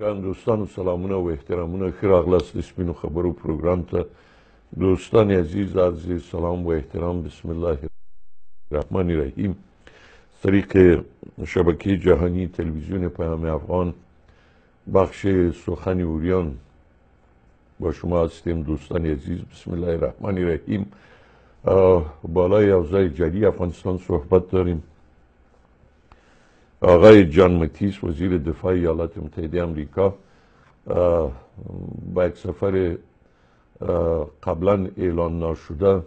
ګران دوستانو سلامونه او احترامونه ښه راغلاست د سپینو خبرو پروګرام ته دوستان عزیز عرض سلام و احترام بسم الله الرحمن الرحیم طریق شبکه جهانی تلویزیون پیام افغان بخش سخن اوریان با شما هستیم دوستان عزیز بسم الله الرحمن الرحیم بالای اوضاع جدی افغانستان صحبت داریم آقای جان متیس وزیر دفاع ایالات متحده امریکا با یک سفر قبلا اعلان ناشده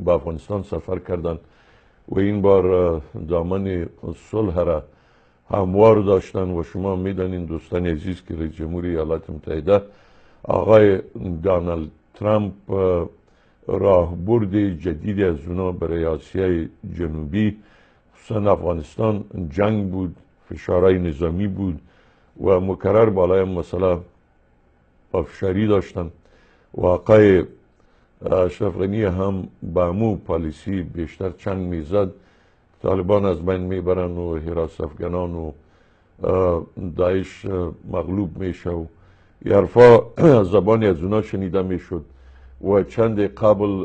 به افغانستان سفر کردند و این بار دامن صلح را هموار داشتن و شما میدانین دوستان عزیز که رئیس جمهور ایالات متحده آقای دانالد ترامپ راهبرد جدید از اونا برای آسیای جنوبی خصوصا افغانستان جنگ بود فشارهای نظامی بود و مکرر بالای مسئله افشاری داشتن واقع اشرف غنی هم به مو پالیسی بیشتر چنگ میزد طالبان از بین میبرن و حراس افغانان و داعش مغلوب می شو یارفا زبان از اونا شنیده می شد و چند قبل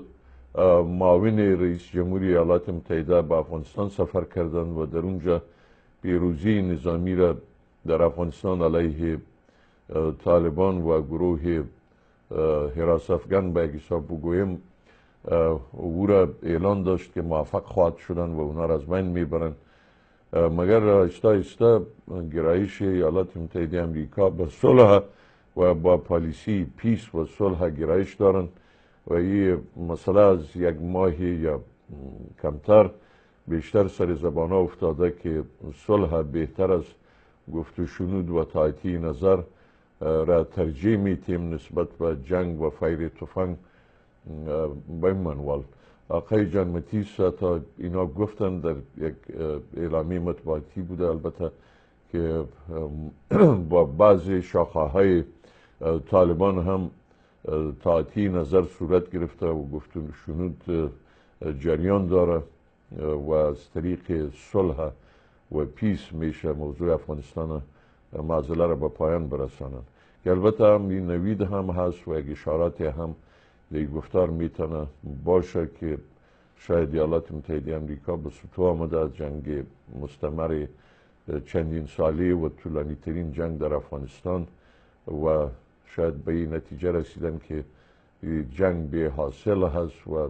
معاون رئیس جمهور ایالات متحده به افغانستان سفر کردند و در اونجا پیروزی نظامی را در افغانستان علیه طالبان و گروه حراس افغان به حساب بگویم او را اعلان داشت که موفق خواهد شدن و اونا را از بین میبرند مګر آهسته آهسته ګرایش ایالات متحده امریکا به صلح و با پالیسی پیس و صلح گرایش دارند و این مسئله از یک ماهی یا کمتر بیشتر سر زبان افتاده که صلح بهتر از گفت و شنود و تایتی نظر را ترجیح میتیم نسبت به جنگ و فیر تفنگ بمنوال آقای جان متیس تا اینا گفتن در یک اعلامی مطبوعاتی بوده البته که با بعضی شاخه های طالبان هم تاعتی نظر صورت گرفته و گفتن شنود جریان داره و از طریق صلح و پیس میشه موضوع افغانستان معضله را به پایان برسانند که البته هم این نوید هم هست و یک اشارات هم در گفتار میتونه باشه که شاید ایالات متحده امریکا به سطوح آمده از جنگ مستمر چندین ساله و طولانی ترین جنگ در افغانستان و شاید به این نتیجه رسیدن که جنگ بی حاصل هست و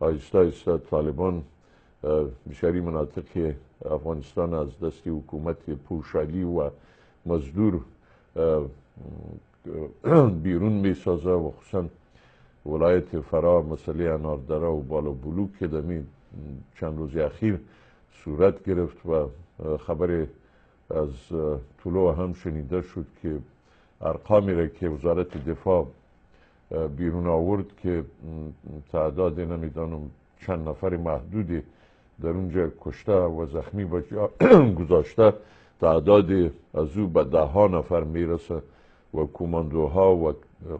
آیستا آیستا طالبان بشری مناطق افغانستان از دست حکومت پوشالی و مزدور بیرون می سازه و خصوصا ولایت فرا مسئله اناردره و بالا بلوک که دمی چند روز اخیر صورت گرفت و خبر از طلوع هم شنیده شد که ارقامی را که وزارت دفاع بیرون آورد که تعداد نمیدانم چند نفر محدودی در اونجا کشته و زخمی به گذاشته تعداد از او به ده ها نفر میرسه و کماندوها و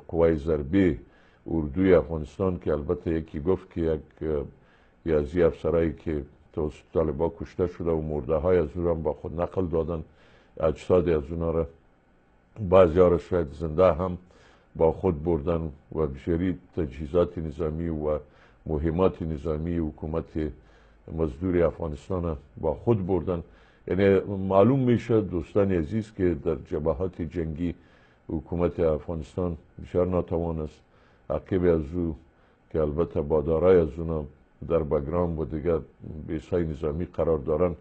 قوای ضربی اردوی افغانستان که البته یکی گفت که یک یه از افسرایی که توسط طالبا کشته شده و مرده های از او با خود نقل دادن اجساد از اونا را بعضی ها را شاید زنده هم با خود بردن و بسیاری تجهیزات نظامی و مهمات نظامی حکومت مزدور افغانستان با خود بردن یعنی معلوم میشه دوستان عزیز که در جبهات جنگی حکومت افغانستان بسیار ناتوان است عقیب از او که البته با از اونا در بگرام و دیگر بیسای نظامی قرار دارن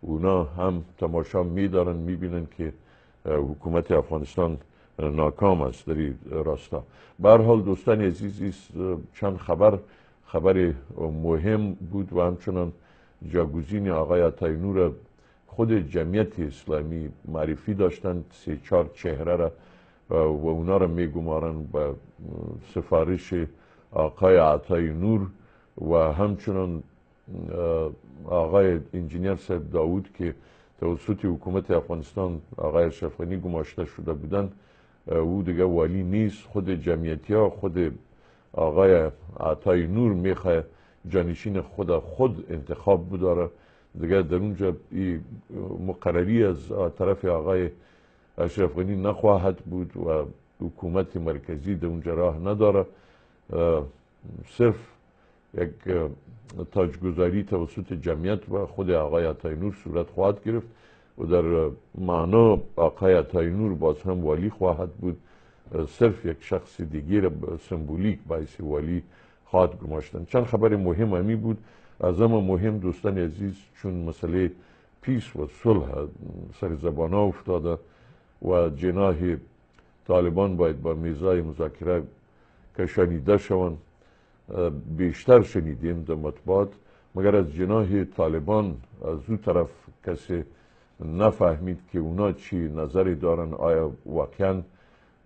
اونا هم تماشا میدارن میبینن که حکومت افغانستان ناکام است در این راستا به حال دوستان عزیز چند خبر خبر مهم بود و همچنان جاگوزین آقای عطای نور خود جمعیت اسلامی معرفی داشتند سه چهار چهره را و اونا را می گمارن به سفارش آقای عطای نور و همچنان آقای انجینیر صاحب داود که توسط حکومت افغانستان آقای اشرف غنی گماشته شده بودن او دیگه والی نیست خود جمعیتی ها خود آقای عطای نور میخواه جانشین خود خود انتخاب بداره دیگه در اونجا مقرری از طرف آقای اشرف غنی نخواهد بود و حکومت مرکزی در اونجا راه نداره صرف یک تاجگذاری توسط جمعیت و خود آقای عطای نور صورت خواهد گرفت و در معنا آقای عطای نور باز هم والی خواهد بود صرف یک شخص دیگه را سمبولیک باعث والی خواهد گماشتن چند خبر مهم همی بود از اما مهم دوستان عزیز چون مسئله پیس و صلح سر زبانه افتاده و جناح طالبان باید به میزای مذاکره که شنیده شوند بیشتر شنیدیم در مطبوعات مگر از جناح طالبان از او طرف کسی نفهمید که اونا چی نظری دارن آیا واقعا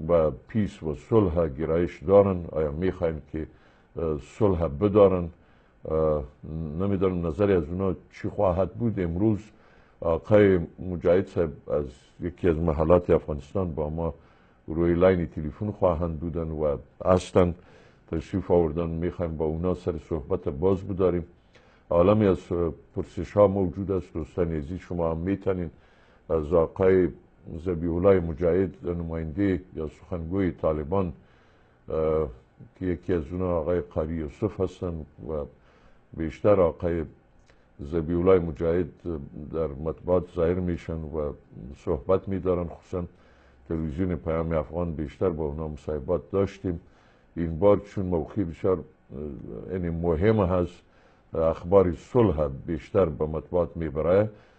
و پیس و صلح گرایش دارن آیا میخواین که صلح بدارن نمیدانم نظری از اونا چی خواهد بود امروز آقای مجاهد صاحب از یکی از محلات افغانستان با ما روی لاین تلفن خواهند بودن و هستند تشریف آوردن میخوایم با اونا سر صحبت باز بداریم عالمی از پرسش ها موجود است دوستان عزیز شما هم میتونین زاقای زبیولای مجاهد نماینده یا سخنگوی طالبان که یکی از اونا آقای قاری یوسف هستن و بیشتر آقای زبیولای مجاهد در مطبوعات ظاهر میشن و صحبت میدارن خصوصا تلویزیون پیام افغان بیشتر با اونا مصاحبات داشتیم این بار چون موقعی بسیار یعنی مهم هست اخبار صلح بیشتر به مطبوعات میبره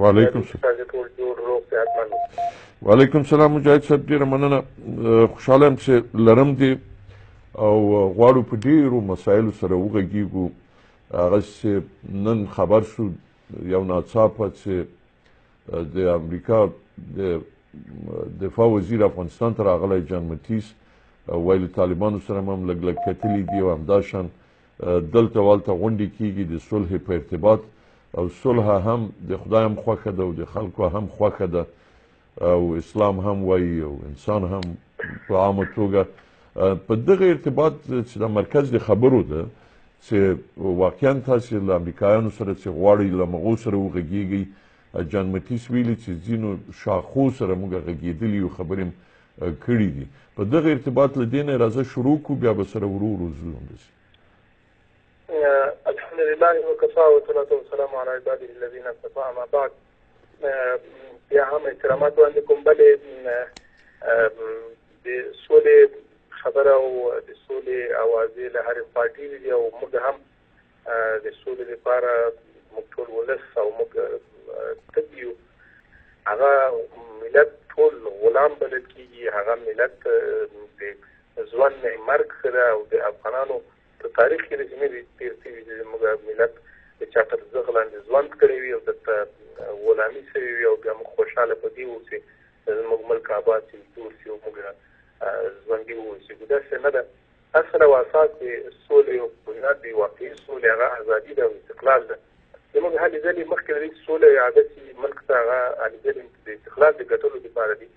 وعلیکم سلام تاسو ټول جوړ روغ صحتمن وعلیکم سلام مجاهد صاحب ډیر مننه خوشاله یم چې لرم دې او غواړو په ډیرو مسایلو سره وغږیږو هغه چې نن خبر شو یو ناڅاپه چې د امریکا د دفاع وزیر افغانستان ته راغلی جان متیس ویل طالبانو سره هم لږ لږ کتلي دي او همداشان دلته والته غونډې کیږي د صلح په ارتباط او صلح هم د خدای هم خوښه ده او د خلکو هم خوښه ده او اسلام هم وایي او انسان هم په عامه توګه په دغه ارتباط چې د مرکز د خبرو ده چې واقعا تاسو له امریکایانو سره چې غواړي له مغو سره وغږیږي جان متیس ویلي چې ځینو شاخو سره موږ غږیدلی یو خبرې کړي دي په دغه ارتباط له دې نه راځه شروع کو بیا به سره ورو ورو ځو همداسې الحمد لله وکفا والصلاة والسلام على عباده الذين اصطفى اما بعد بیا هم احترامات وړاندې کوم بلې د سولې خبره او د سولې اوازې له هرې خوا ډېرې دي او موږ هم د سولې لپاره موږ ټول ولس او موږ تږي یو هغه ملت ټول غلام بلل کیږي هغه ملت د ځوان نه مرګ سره او د افغانانو په تاریخ کې د زموږ تیر سوي د موږ ملت د چا تر زغ لاندې ځوان کړی وي او د غلامي سوي وي او بیا موږ خوشاله په دې اوسې زموږ ملک آباد سي جوړ سي او موږ ژوندي اوسو دا څه نه ده اصل او اساس د سولې او بنیاد د واقعي سولې هغه ازادي ده او استقلال ده. زموږ هلې ځلې مخکې له دې چې سوله او اعاده شي ملک ته هغه هلې ځلې د استقلال د ګټلو لپاره دي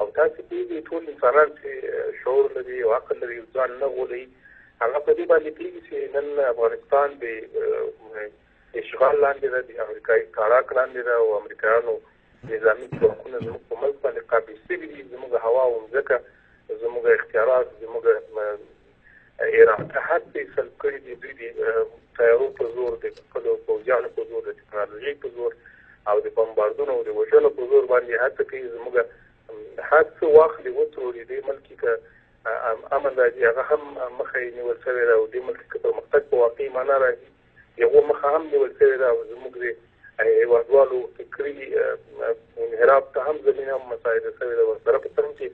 او تاسې پوهېږئ ټول انسانان چې شعور لري او عقل لري او ځان نه غولوي هغه په دې باندې پوهېږي چې نن افغانستان د اشغال لاندې ده، د امریکایي کاړاک لاندې ده او امریکایانو نظامي ځواکونه زموږ په ملک باندې قابض شوي دي، زموږ هوا او مځکه، زموږ اختیارات، زموږ اراده هر څه یې سلب کړي دي. دوی د طیارو په زور، د خپلو پوځیانو په زور، د ټکنالوژۍ په زور او د بمباردونو او د وژنو په زور باندې هڅه کوي زموږ هر څه واخلي، وتروري. دې ملک کې که امن راځي هغه هم مخه یې نیول شوې ده او دې ملک کې که پرمختګ په واقعي معنا راځي د هغو مخه هم نیول شوې ده او زموږ د هېوادوالو فکري انحراف ته هم زمینه مساعده شوې ده. ورسره په څنګ کې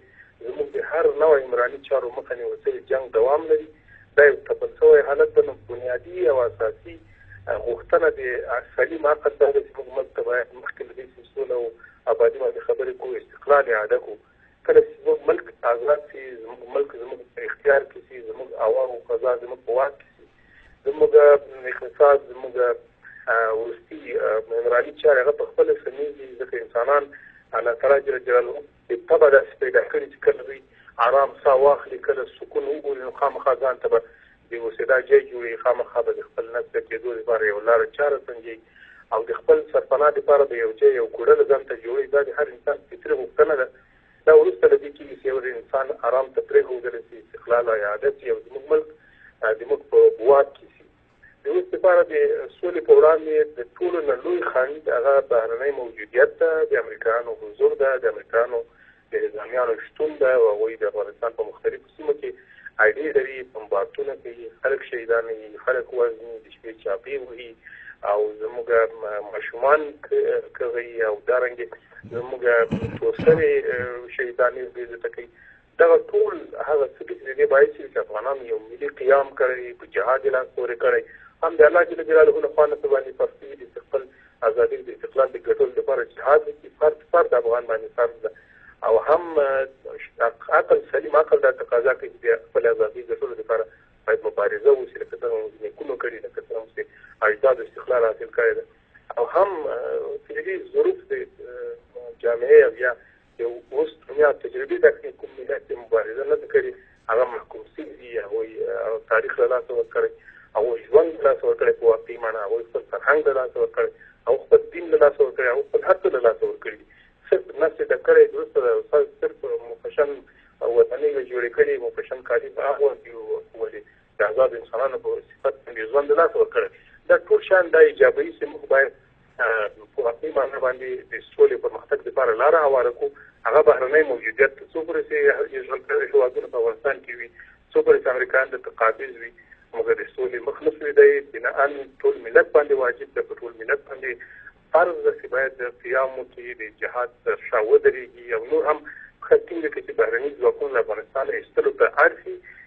زموږ د هر نوع عمراني چارو مخه نیول شوې، جنګ دوام لري، دا یو تپل شوی حالت ده، نو بنیادي او اساسي غوښتنه د سلیم عقل دا ده چې موږ ملک ته باید مخکې له دې چې سوله او ابادي باندې خبرې کوو، استقلال اعاده کړو. کله چې زموږ ملک ازاد شي، زموږ ملک زموږ په اختیار کې شي، زموږ هوا او فضا زموږ په واک کې شي، زموږ اقتصاد، زموږ وروستي عمراني چارې هغه په خپله سمېږي، ځکه انسانان الله تعالی جل جلاله بې طبعه داسې پیدا کړي چې کله دوی ارام ساه واخلي، کله سکون وګوري، نو خامخا ځان ته به دی اوس یې دا جای جوړوي، خامخا به د خپل نس د کېدو لپاره یوه لاره چاره سنجوي او د خپل سرپناه لپاره به یو جای او کوړله ځان ته جوړوي، دا د هر انسان فطري غوښتنه ده، دا وروسته له دې کېږي چې یو انسان ارام ته پرېښودل شي، استقلال او اعاده شي او زموږ ملک د موږ په واک کې شي. د اوس لپاره د سولې په وړاندې د ټولو نه لوی خنډ هغه بهرنی موجودیت ده، د امریکایانو حضور ده، د امریکایانو د نظامیانو شتون ده او هغوی د افغانستان په مختلفو سیمو کې اډې لري، بمبارتونه کوي، خلک شهیدانوي، خلک وژني، د شپې چاپې وهي او زموږ ماشومان کوي او دارنګې زموږ تورسرې شهیدانې بې عزته کوي. دغه ټول هغه څه دي چې د دې باعث شوي چې افغانانو یو ملي قیام کړی، په جهاد یې لاس پورې کړی، هم د الله جل جلاله له خوا نه څه باندې فرض شوي دي چې خپل ازادی او د استقلال د ګټلو لپاره جهاد وکړي فرد فرد افغان باندې فرض ده او هم عقل سلیم عقل دا تقاضا کوي چې خپل ازادي ګټلو لپاره باید مبارزه وشي لکه څنګه موږ نیکونو کړې لکه څنګه چې اجداد استقلال حاصل کړی ده او هم فعلي ظروف د جامعې او یا یو اوس دنیا تجربې ده چې کوم ملت چې مبارزه نه کړي هغه محکوم سوي دي هغوی تاریخ له لاسه ورکړی هغوی ژوند له لاسه ورکړی په واقعي مانا هغوی خپل فرهنګ له لاسه ورکړی او خپل دین له لاسه ورکړی او خپل هر څه له لاسه ورکړي دي صرف نفس یې ډکړی درسته ده استاد صرف مفشن وطني یې جوړې کړي مفشن کالي په هغه وخت کې ولې د ازاد انسانانو په صفت باندې ژوند له لاسه ورکړی دا ټول شیان دا ایجابوي چې موږ باید په واقعي معنی باندې د سولې پرمختګ لپاره لار هواره کو هغه بهرنۍ موجودیت ته څو پرې چې ژوند کوي هیوادونه په افغانستان کې وي څو پرې چې امریکایان د تقابض وي موږ د سولې مخ نه سوي دی بنا ان ټول ملت باندې واجب ده په ټول ملت باندې فرض ده چې باید د قیام کې د جهاد تر شا ودرېږي او نور هم خطینګ کې چې بهرني ځواکونه افغانستان ایستلو ته اړ شي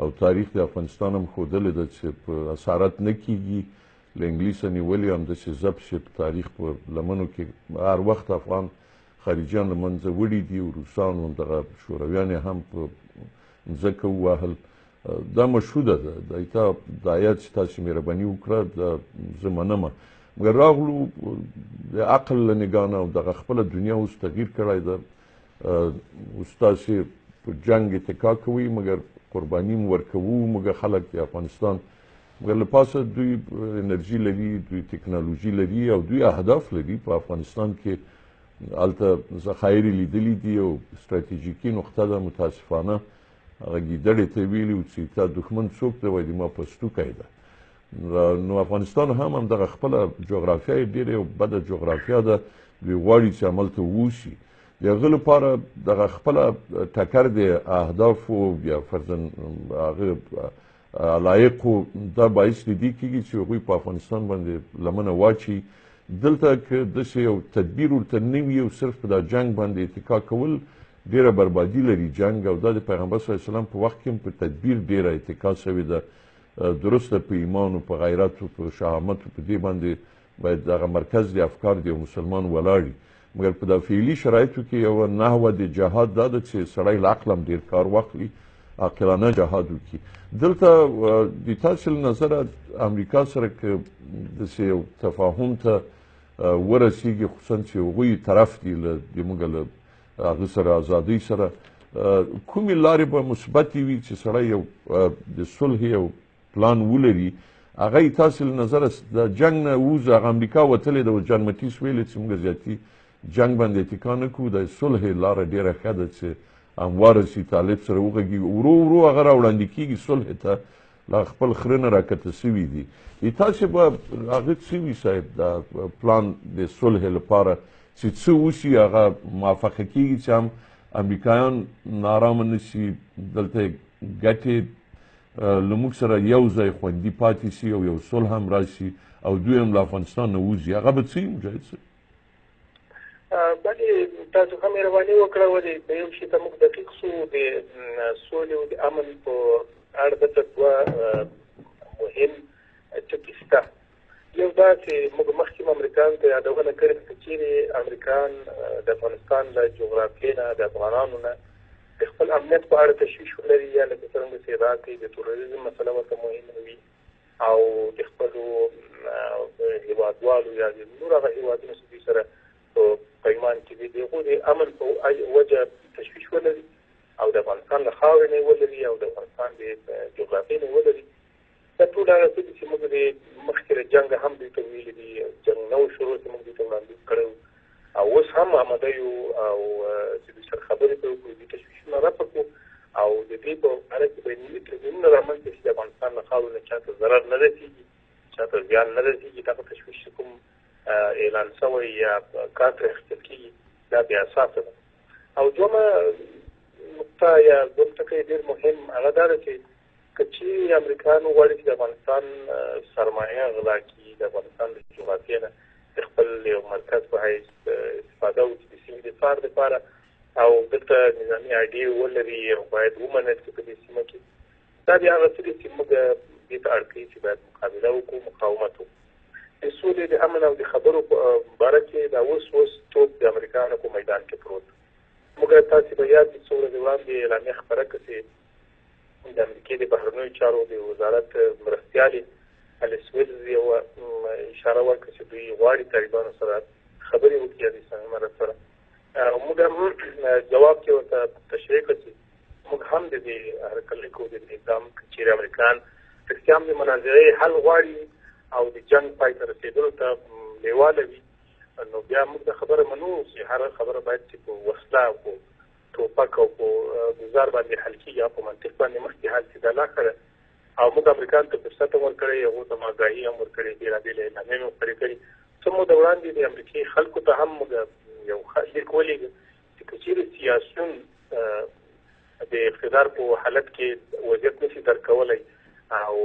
او تاریخ د افغانستان هم ښودلې ده چې په اسارت نه کیږي له انګلیسه نیولې همداسې ضبط شي په تاریخ په لمنو کې هر وخت افغان خارجیان له منځه وړي دي او روسانو همدغه شورویان هم په مځکه ووهل دا مشهوده ده د ایتا دایه چې تاسو مهرباني وکړه د زه منم مګر راغلو د عقل له نګاه نه او دغه خپله دنیا اوس تغیر کړی ده تاسو په جنگ اتکا کوي مګر قرباني مو ورکوو موږ خلک د افغانستان مګر له پاسه دوی انرژي لري دوی تکنالوژي لري او دوی اهداف لري په افغانستان کې هلته ذخایر لیدلي دي او ستراتیژیکي نقطه ده متاسفانه هغه ګیدړې ته یې ویلي و چې تا دښمن څوک دی وایي ما پستوکی ده نو افغانستان هم هم دغه خپل جغرافیا ډیره بده جغرافیا ده وی غواړي چې عمل ته ووسی د هغه لپاره دغه خپل ټکر د اهداف او یا فرزن هغه علایق دا باعث دي کیږي چې هغوی په افغانستان باندې لمنه واچي دلته که داسې یو تدبیر ورته نه وي او صرف په دا جنګ باندې اتکا کول ډیره بربادي لري جنګ او دا د پیغمبر صلی الله علیه وسلم په وخت کې په تدبیر ډیره اتکا شوې ده درسته په ایمان او په غیرت او په شهامت او په دې باندې باید دغه مرکز دی افکار دی مسلمان ولاړی مګر په د فعلی شرایطو کې یو نحوه د جهاد دا ده چې سړی له عقل هم ډیر کار واخلي عاقلانه جهاد وکړي دلته د تاسو له نظره امریکا سره که د یو تفاهم ته ورسیږي خصوصا چې هغوی طرف دي له د موږ له هغه سره ازادۍ سره کومې لارې به مثبتې وي چې سړی یو د صلحې او پلان ولري هغه یې تاسې له نظره د جنګ نه ووځه هغه امریکا وتلې ده اوس جان متیس ویلې چې موږ زیاتي جنګ باندې اتکا نه کوو د صلحې لاره ډېره ښه ده چې همواره سي طالب سره وغږېږي ورو ورو هغه راوړاندې کېږي صلحې ته لا خپل خره نه راکته سوي دي ای تاسو به هغه سوي صاحب دا پلان د صلح لپاره چې څه وشي هغه موافقه کیږي چې هم امریکایان نارامه نشي دلته ګټې لموږ سره یو ځای خوندي پاتې شي او یو صلح هم راشي او دوی هم له افغانستان نه وځي هغه به څه وي مجاهد صاحب بله تاسو هم مهرباني وکړه ولې په یو شي ته موږ دقیق شو د سولې او د امن په اړه دلته دوه مهم ټکي شته یو دا چې موږ مخکې امریکایان ته یادونه کړې چې چیرې امریکایان د افغانستان له جغرافیې نه د افغانانو نه د خپل امنیت په اړه تشویش ولري یا لکه څنګه چې راکې د تروریزم مسله ورته مهمه وي او د خپل هیوادوالو یا د نور هغه هیوادونو سره سره په ایمان کې دي دغه د امن په وجه تشویش ولري او د افغانستان له خاورې نه ولري او د افغانستان د جغرافیې نه ولري دا ټول هغه څه چې موږ د مخکې جنگ هم دوی ته ویلي دي جنگ نو شروع چې موږ دوی ته وړاندیز کړو او اوس هم آماده یو او چې دوی سره خبرې پرې وکړو، دوی تشویشونه رفع کړو او د دې په اړه کې باید ملي تړونونه رامنځته شي، د افغانستان له خاورې نه چا ته ضرر نه رسېږي، چا ته زیان نه رسېږي، دغه تشویش چې کوم اعلان شوی یا کار ترې اخیستل کېږي، دا بې اساسه ده. او دویمه نقطه یا دویم ټکی ډېر مهم هغه دا ده چې که چیری امریکایان وغواړی چی د افغانستان سرمایه غلا کړي د افغانستان د جغرافیه نه د خپل یو مرکز په حیث استفاده وکړي د سیمې د فار لپاره او دلته نظامی اډې ولري او باید ومنل شي په دې سیمه کې دا بیا هغه څه دي چې موږ دې ته اړ کوي چې باید مقابله وکړو مقاومت وکړو د سولې د امن او د خبرو په باره کې دا اوس اوس توپ د امریکایانو په میدان کې پروت موږ تاسو به یاد دي څو ورځې وړاندې اعلامیه خپره کړه چې د امریکې د بهرنیو چارو د وزارت مرستیالې الیس ویلز یو اشاره ورکړه چې دوی غواړي طالبانو سره خبرې وکړي د اسلامي امارت سره موږ هم جواب کې ورته تشریح کړ چې موږ هم د دې هرکلی کوو د دې اقدام چې امریکایان رښتیا هم د مناظرې حل غواړي او د جنګ پای ته رسېدلو ته لیواله وي نو بیا موږ د خبره منو چې هر خبره باید چې په وسله او ټوپک او په ګزار باندې حل کیږي او په منطق باندې مخکې حل شي دا لا ښه ده او موږ امریکایانو ته فرصت هم ورکړی هغو ته ماګاهي هم ورکړې بېلابېلې اعلامیې مې خپرې کړي څه موده وړاندې د امریکې خلکو ته هم موږ یو لیک ولېږه چې که چیرې سیاسیون د اقتدار په حالت کې وضعیت نشي درکولای او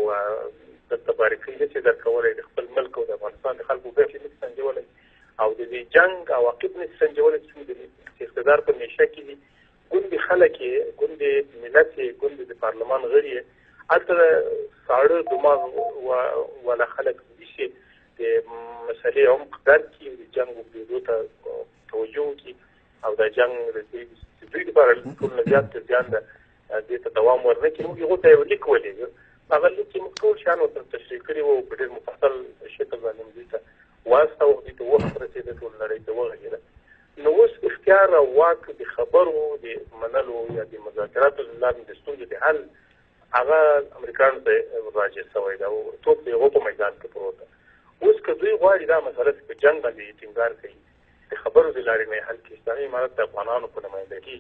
د تبارکۍ نشي درکولای د خپل ملک او د افغانستان د خلکو ګټې نشي سنجولای او د دې جنګ عواقب نه سنجول چې د اقتدار په نشه کې دي ګوندې خلک یې ګوندې ملت یې ګوندې د پارلمان غړي یې هلته ساړه دماغ ولا خلک دي چې د مسلې عمق درک کړي د جنګ وګړو ته توجه وکړي او د جنګ د دوی لپاره ټول زیات زیان ده دې ته دوام ورنکړي موږ هغوی ته یو لیک ولېږه هغه لیک کې موږ ټول شیان ورته تشریح کړي وو په ډېر مفصل شکل باندې موږ دوی ته واستاوه دوی ته وخت رسېده ټول نړۍ ته وغږېده نو اوس اختیار او واک د خبرو د منلو یا د مذاکراتو له لارې د ستونزو د حل هغه امریکایانو ته راجع شوی دی او توپ د هغو په میدان کې پروت دی اوس که دوی غواړي دا مسله چې په جنګ باندې یې ټینګار کوي د خبرو د لارې نه یې حل کړي اسلامي امارت د افغانانو په نمایندګي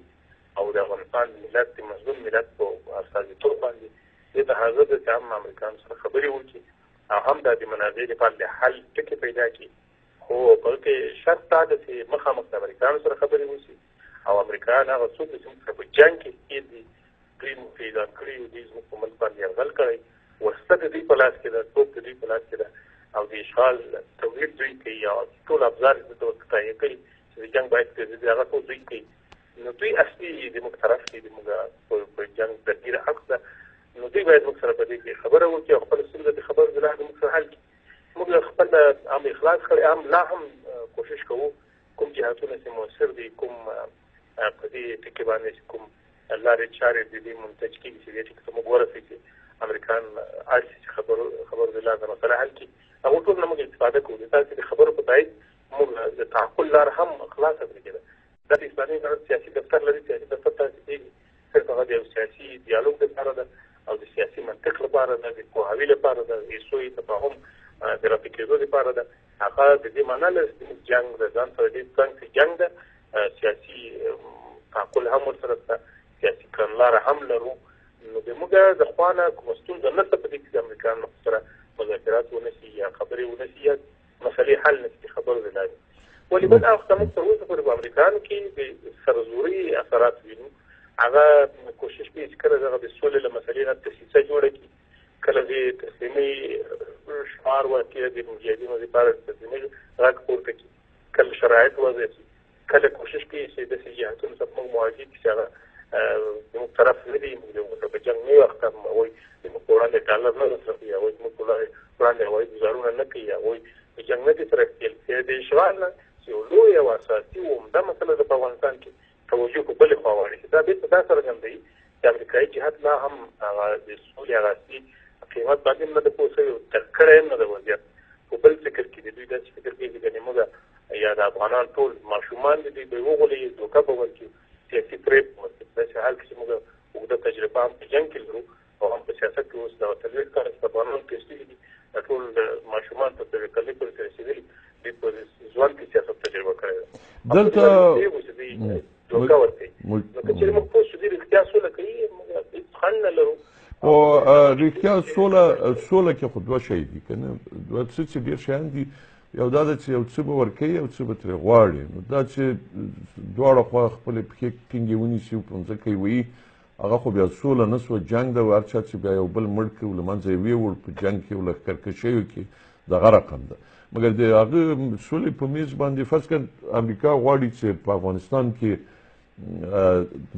او د افغانستان ملت د مظلوم ملت په استازیتوب باندې دې ته حاضر دی چې هم امریکایانو سره خبرې وکړي او هم دا د منازعې لپاره د حل ټکي پیدا کړي خو په دې کې شرط دا دی چې مخامخ د امریکایانو سره خبرې وشي او امریکایان هغه څوک دي چې موږ سره په جنګ کې ښکېل دي دوی موږ اعدام کړي دوی زموږ په ملک باندې یرغل کړی وسله د دوی په لاس کې ده توپ د دوی په لاس کې ده او د اشغال تولید دوی کوي او ټول ابزار دوی ته ورکړي چې د جنګ باید کې دي هغه ټول دوی کوي نو دوی اصلي زموږ طرف دي، زموږ په جنګ د ډېر حق ده، نو دوی باید موږ سره په دې کې خبره وکړي او خپله ستونزه د خبرو له لارې موږ سره حل کړي. موږ خپل هم اخلاص کړی هم لا هم کوشش کوو، کوم جهتونه چې مؤثر دي، کوم په دې ټکي باندې چې کوم لارې چارې د دې منتج کېږي چې دې ټکي ته موږ ورسوي چې امریکایان اړ شي چې خبرو خبرو له لارې مسله حل کړي، هغو ټول نه موږ استفاده کوو. د تاسې د خبرو په تایید موږ د تعقل لار هم خلاصه کړې ده. دا د اسلامي امارت سیاسي دفتر لري، سیاسي دفتر تاسې پوهېږي صرف هغه د یو سیاسي دیالوګ لپاره ده او د سیاسي منطق لپاره نه، د پوهاوي لپاره ده، د سوی تفاهم د رافع کېدو لپاره ده، هغه د دې معنا لري چې زموږ جنګ د ځان سره ډېر تنګ جنګ ده، سیاسي تعقل هم ورسره شته، سیاسي کړنلاره هم لرو، نو د موږ د خوا نه کومه ستونزه نشته په دې کې چې د امریکایانو سره مذاکرات ونه شي یا خبرې ونه شي یا مسلې حل نه دي خبرو نه لري ولې بل اخ ته موږ تر اوسه پورې په امریکانو کې د سرزوري اثرات وینو هغه کوشش کوي چې کله دغه د سولې له مسلې نه تسیسه جوړه کړي کله دې تسلیمي شعار ورکړي د مجاهدینو لپاره تسلیمي غږ پورته کړي کله شرایط وضع کړي کله کوشش کوي چې د سیاحتونو سره موږ معاهده کې چې هغه زموږ طرف نه دی موږ یو څه په جنګ نه وخت هم وایي چې موږ وړاندې ډالر نه مصرفوي هغوی موږ وړاندې هوایي ګزارونه نه کوي هغوی په جنګ نه دي سره ښکېل کړي د اشغال نه چې یو لوی او اساسي او عمده مسله ده په افغانستان کې توجه په بلې خوا واړي چې دا بېرته دا څرګندوي د امریکایي جهت لا هم هغه د سولې هغه اصلي قیمت باندې نه ده پوه شوی او درک کړی هم نه ده وضعیت په بل فکر کې دي دوی داسې فکر کوي چې ګنې موږ یا د افغانان ټول ماشومان دي دوی به یې وغولي دوکه به ورکړي سیاسي فریب به ورکړي په داسې حال کې چې موږ اوږده تجربه هم په جنګ کې لرو او هم په سیاست کې اوس دغه څلوېښت کاله چې افغانان تېر شوي دي دا ټول ماشومان تر دغې کلې پورې چې رسېدلي دوی په ژوند کې سیاست تجربه کړې ده دلته دوکه ورکوي نو که چېرې موږ پوه شو دوی رښتیا سوله کوي موږ هېڅ خنډ نه لرو او رښتیا سوله سوله کې خو دوه شی دي که نه دوه څه چې ډېر شیان دي یو دا ده چې یو څه به ورکوي یو څه به ترې غواړي نو دا چې دواړه خوا خپلې پښې ټینګې ونیسي او په مځکه یې ویي هغه خو بیا سوله نه سوه جنګ ده هر چا چې بیا یو بل مړ کړ له منځه یې ویوړ په جنګ کې او لښکر کشیو کې دغه رقم ده مګر د هغه سولې په میز باندې فرض کړه امریکا غواړي چې په افغانستان کې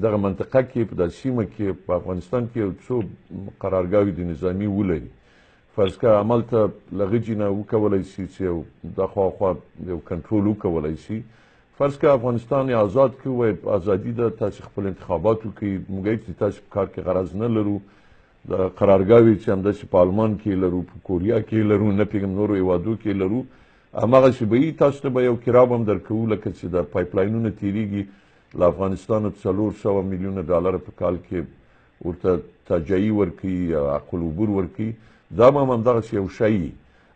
دغه منطقه کې په داسې سیمه کې په افغانستان کې یو څو قرارګاوې د نظامي ولري فرض کړه هملته له غجې نه وکولی سي چې یو دخواخوا یو کنټرول وکولی سي فرض که افغانستان آزاد که وای آزادی ده تاسو خپل انتخابات وکړي موږ هیڅ تاسو په کار کې غرض نه لرو د قرارګاوي چې همداسې په آلمان کې لرو په کوریا کې لرو نه پیږم نورو هیوادو کې لرو هماغه چې به تاسو ته به یو کراب هم درکوو لکه چې د پایپلاینونه تیریږي له افغانستانه څلور سوه میلیونه ډالر په کال کې ورته تجایي ورکوي یا عقل عبور ورکوي دا به هم همدغسې یو شی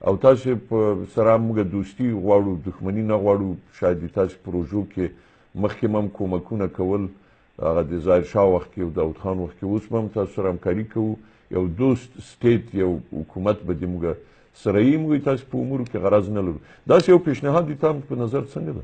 او تاسو په سره موږ دوستي غواړو دښمني نه غواړو شاید تاسو پروژو کې مخکې مم کومکونه کول هغه د ظاهر شاه وخت کې او داود خان وخت کې اوس هم تاسو سره همکاري کوو یو دوست سټیټ یو حکومت به دې موږ سره یې موږ تاسو په امور کې غرض نه لرو دا یو پیشنهاد دی تاسو په نظر څنګه ده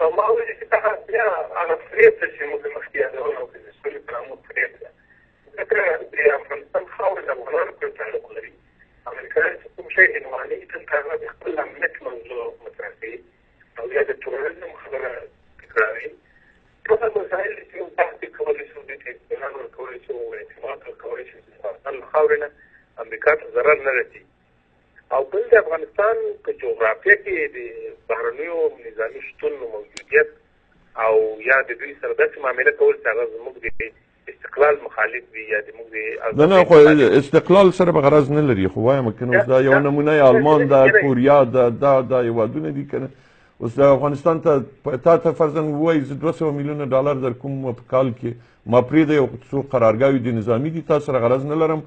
او ما ویل چې دا بیا هغه فریب ده چې موږ مخکې یادونه وکړه د سولې پر عمود فریب ده ځکه د افغانستان خاوره د افغانانو پورې تعلق لري امریکایان چې کوم شی عنوانوي دلته هغه د خپل امنیت موضوع مطرح کوي او یا د تروریزم خبره تکراروي ټول مسایل چې موږ تاسو کولی شو د اطمینان ورکولی شو او اعتماد ورکولی شو چې افغانستان له خاورې نه امریکا ته ضرر نه رسي او بل د افغانستان په جغرافیه کې د بهرنیو نظامی شتون موجودیت او یا د دوی سره داسې معامله کول چې هغه زموږ د استقلال مخالف وي یا زموږ د نه نه خو استقلال سره به غرض نه لري خو وایم که نو دا یو نمونه آلمان دا کوریا دا دا دا هېوادونه دي که اوس د افغانستان ته تا ته فرضاً ووایي زه دوه سوه میلیونه ډالر در کوم په کال کې ما پرېږده یو څو قرارګاوې دي نظامي دي تا سره غرض نه لرم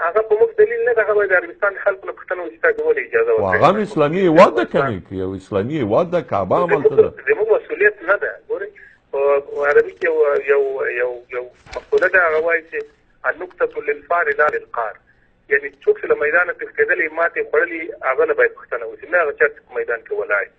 هغه په موږ دلیل نه دغه باید عربستان د خلکو نه پوښتنه وشي تاسو ولې اجازه ورکړي هغه هم اسلامي هیواد ده کنه یو اسلامي هیواد ده کعبه هملته ده زموږ مسؤلیت نه ده ګورئ په عربي کې یو یو یو مقوله ده هغه وایي چې النقطه للفار لا للقار یعنی څوک چې له میدانه تښتېدلی ماتې خوړلي هغه نه باید پوښتنه وشي نه هغه چا چې په میدان کې ولاړ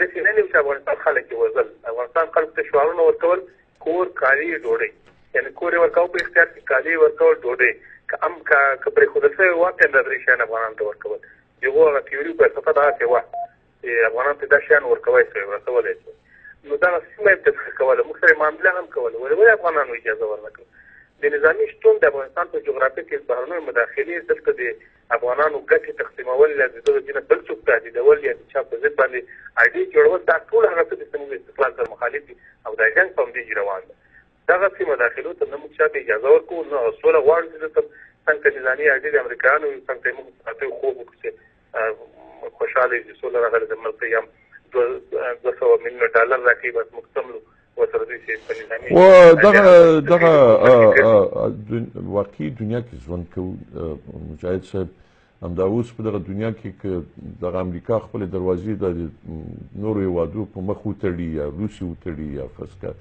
داسې نه نیم چې افغانستان خلک یې وزل افغانستان خلک ته شعارونه ورکول کور کالي ډوډۍ یعنی کور یې ورکاو په اختیار کې کالي ورکول ډوډۍ که ام که که پرې خودل شوی واقعا دا درې شیان افغانان ته ورکول یو هغه تیوري په فلسفه داسې وه چې افغانان ته دا شیان ورکوای شوی ورکولی شوی نو دا سیمه یې تسخیر کوله موږ سره معامله هم کوله ولې ولې افغانانو اجازه ورنکړه د نظامی شتون د افغانستان په جغرافیه کې بهرنۍ مداخلې دلته د افغانانو ګټې تقسیمول یا د دغه دین بل څوک تهدیدول یا د چا په ضد باندې اډې جوړول دا ټول هغه څه دي چې موږ استقلال سره مخالف دي او دا جنګ په همدې روان ده دغسې مداخلو ته نه موږ چاته اجازه ورکوو نه سوله غواړو چې دلته څنګ ته نظامي اډې د امریکایانو وي څنګ ته یې موږ پراته یو خوب وکړو چې خوشحاله یو چې سوله راغلې د ملک قیام دوه سوه میلیونه ډالر راکوي بس موږ څملو و دغه دغه واقعي دنیا کې ژوند کوو مجاهد صاحب همدا اوس په دغه دنیا کې که دغه امریکا خپل دروازې د نورو هیوادو په مخ وتړي یا روسي وتړي یا فسکه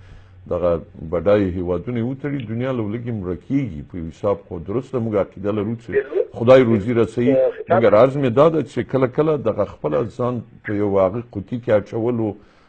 دغه بډای هیوادونه وتړي دنیا له لګي مرکیږي په حساب خو درسته موږ عقیده لرو چې خدای روزي رسي مګر عزم دا ده چې کله کله دغه خپل ځان په یو واقع قوتي کې اچولو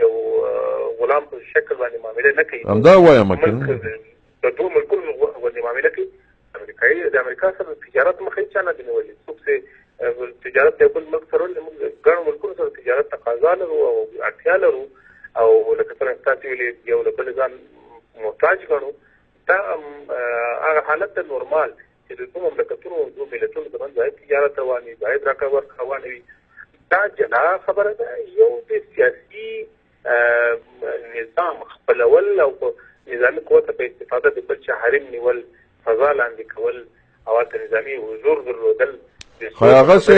یو غلام په شکل باندې معامله نه کوي همدا وایم که د دوه ملکونو غوندې معامله کوي امریکایي د امریکا سره د تجارت مخه هېچا نه دی نیولې څوک چې تجارت یو بل ملک سره موږ ګڼو ملکونو سره تجارت تقاضا لرو او اړتیا لرو او لکه څنګه تاسو ویلي یو له بل ځان محتاج ګڼو دا هغه حالت نورمال دی چې د دوو مملکتونو او دوو ملتونو ترمنځ باید تجارت روان وي باید راکړه ورکړه روانه وي دا جلا خبره ده یو د سیاسي نظام خپلول او په نظامي قوت په استفاده د بل چا حریم نیول فضا لاندې کول او هلته نظامي حضور درلودل خو هغه سي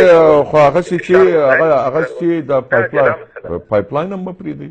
خو هغه سي چې هغه هغه سي د پایپلاین پایپلاین هم پرې دی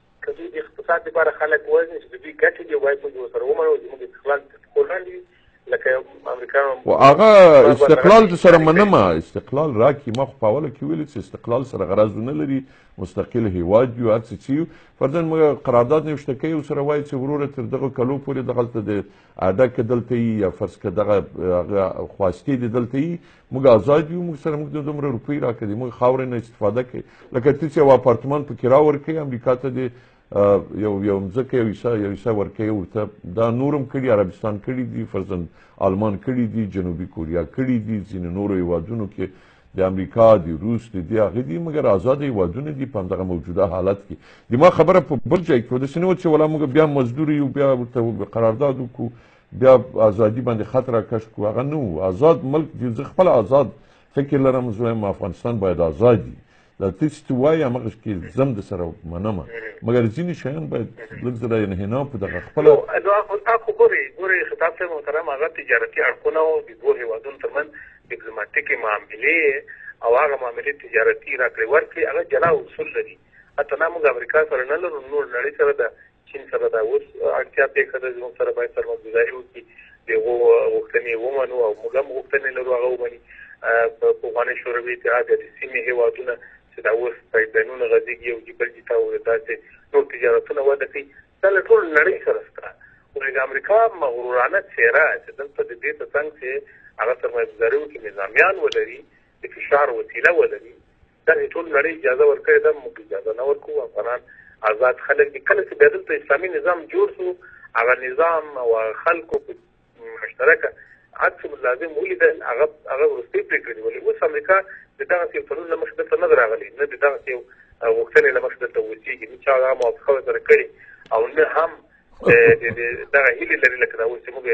که دوی د اقتصاد لپاره خلک وژني چې د دوی ګټې دي باید موږ ورسره ومنو چې موږ استقلال تر پښو لاندې وي لکه امریکا و هغه استقلال د سره منم استقلال راکې ما خو په اوله کې ویل چې استقلال سره غرض نه لري مستقل هیواد یو هر څه چې یو فرضاً موږ قرارداد نوشته کوي او سره وایي چې وروره تر دغه کلو پورې دغلته د اډه که دلته یي یا فرض که دغه هغه خواستی دې دلته یي موږ آزاد یو موږ سره موږ د دومره روپۍ راکړي موږ خاورې نه استفاده کوي لکه ته چې یو اپارتمان په کرا ورکوي امریکا ته دې یو یو مځکه یو حصه یو حصه ورکوي ورته دا نورم کړي عربستان کړي دي فرضاً آلمان کړي دي جنوبي کوریا کړي دي ځینې نورو هیوادونو کې د امریکا دی روس دی دی هغه دی مګر آزاد هیوادونه دی په دغه موجوده حالت کې د ما خبره په بل ځای کې ودسې نه چې ولا موږ بیا مزدور یو بیا ورته قرارداد وکړو بیا ازادي باندې خطر کش کو هغه نو آزاد ملک دی زه خپل آزاد فکر لرم زه افغانستان باید آزاد دی دا ته چې ته وایې همغه کې زم د سره منمه مګر ځینې شیان باید لږ زره انحنا په دغه خپل نو تا خو ګورې ګورې خطاب صاحب محترم هغه تجارتي اړخونه او د دوه هېوادونو ترمنځ ډیپلوماټیکې معاملې او هغه معاملې تجارتي راکړې ورکړې هغه جلا اصول لري حتی نه موږ امریکا سره نه لرو نور نړۍ سره د چین سره دا اوس اړتیا پېښه ده زموږ سره باید سرمنګزاري وکړي د هغو غوښتنې ومنو او موږ هم غوښتنې لرو هغه ومني په افغاني شوروي اتحاد د سیمې هیوادونه چې دا اوس پایپلاینونه غځېږي یو جبل جی تا وې داسې نور تجارتونه وده کوي دا له ټول نړۍ سره سره ولې د امریکا مغرورانه څېره چې دلته د دې ترڅنګ چې هغه سرمایهګزاري وکړي نظامیان ولري د فشار وسیله ولري دغې ټول نړۍ اجازه ورکړې ده، موږ اجازه نه ورکوو، افغانان ازاد خلک دي، کله چې بیا دلته اسلامي نظام جوړ شو، هغه نظام او هغه خلکو په مشترکه هر څه لازم ولیدل هغه هغه وروستۍ پرېکړه دي ولې اوس امریکا د دغسې یو تړون له مخې دلته نه راغلي نه د دغسې یو غوښتنې له مخې دلته اوسېږي نه چا هغه موافقه ورسره کړې او نه هم دغه هیلې لري لکه دا اوس چې موږ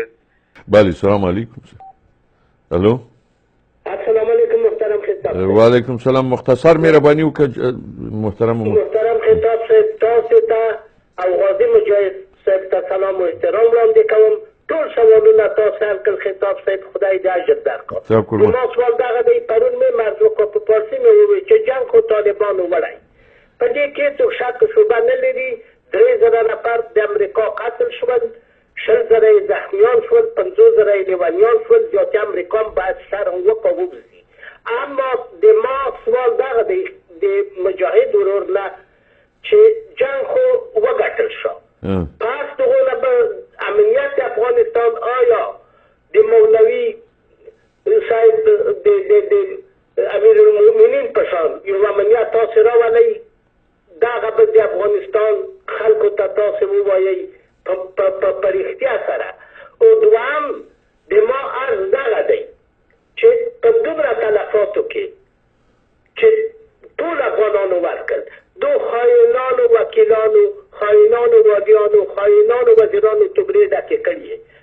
بله سلام علیکم الو السلام علیکم محترم خطاب و علیکم سلام مختصر مهرباني وکړه محترم محترم خطاب صاحب تاسو ته او غازی مجاهد صاحب ته سلام و احترام وړاندې کوم ټول سوالونه تاسو حل کړ خطاب صاحب خدای دې اجر درکړي ما سوال دغه دی پرون مې مرز وکړ په پارسي مې وویل چې جنګ خو طالبانو وړی په دې کې څوک شک شوبه نه لري درې زره نفر د امریکا قتل شول شل زره یې زخمیان شول، پنځوس زره یې لیونیان شول، زیاتې امریکا هم باید سر وپووزي. اما د ما سوال دغه دی د مجاهد ورور نه چې جنګ خو وګټل شو، پس دغو نه به امنیت افغانستان آیا د مولوي صاحب د د د امیرالمؤمنین په شان یو امنیت تاسې راولئ؟ دغه به د افغانستان خلکو ته تاسو ووایئ په په په په رښتیا سره او دوهم د ما عرض دغه دی چې په دومره تلفاتو کې چې ټول افغانانو ورکړ دو خاینانو وکیلانو خاینانو والیانو خاینانو وزیرانو توبرې ډکې کړي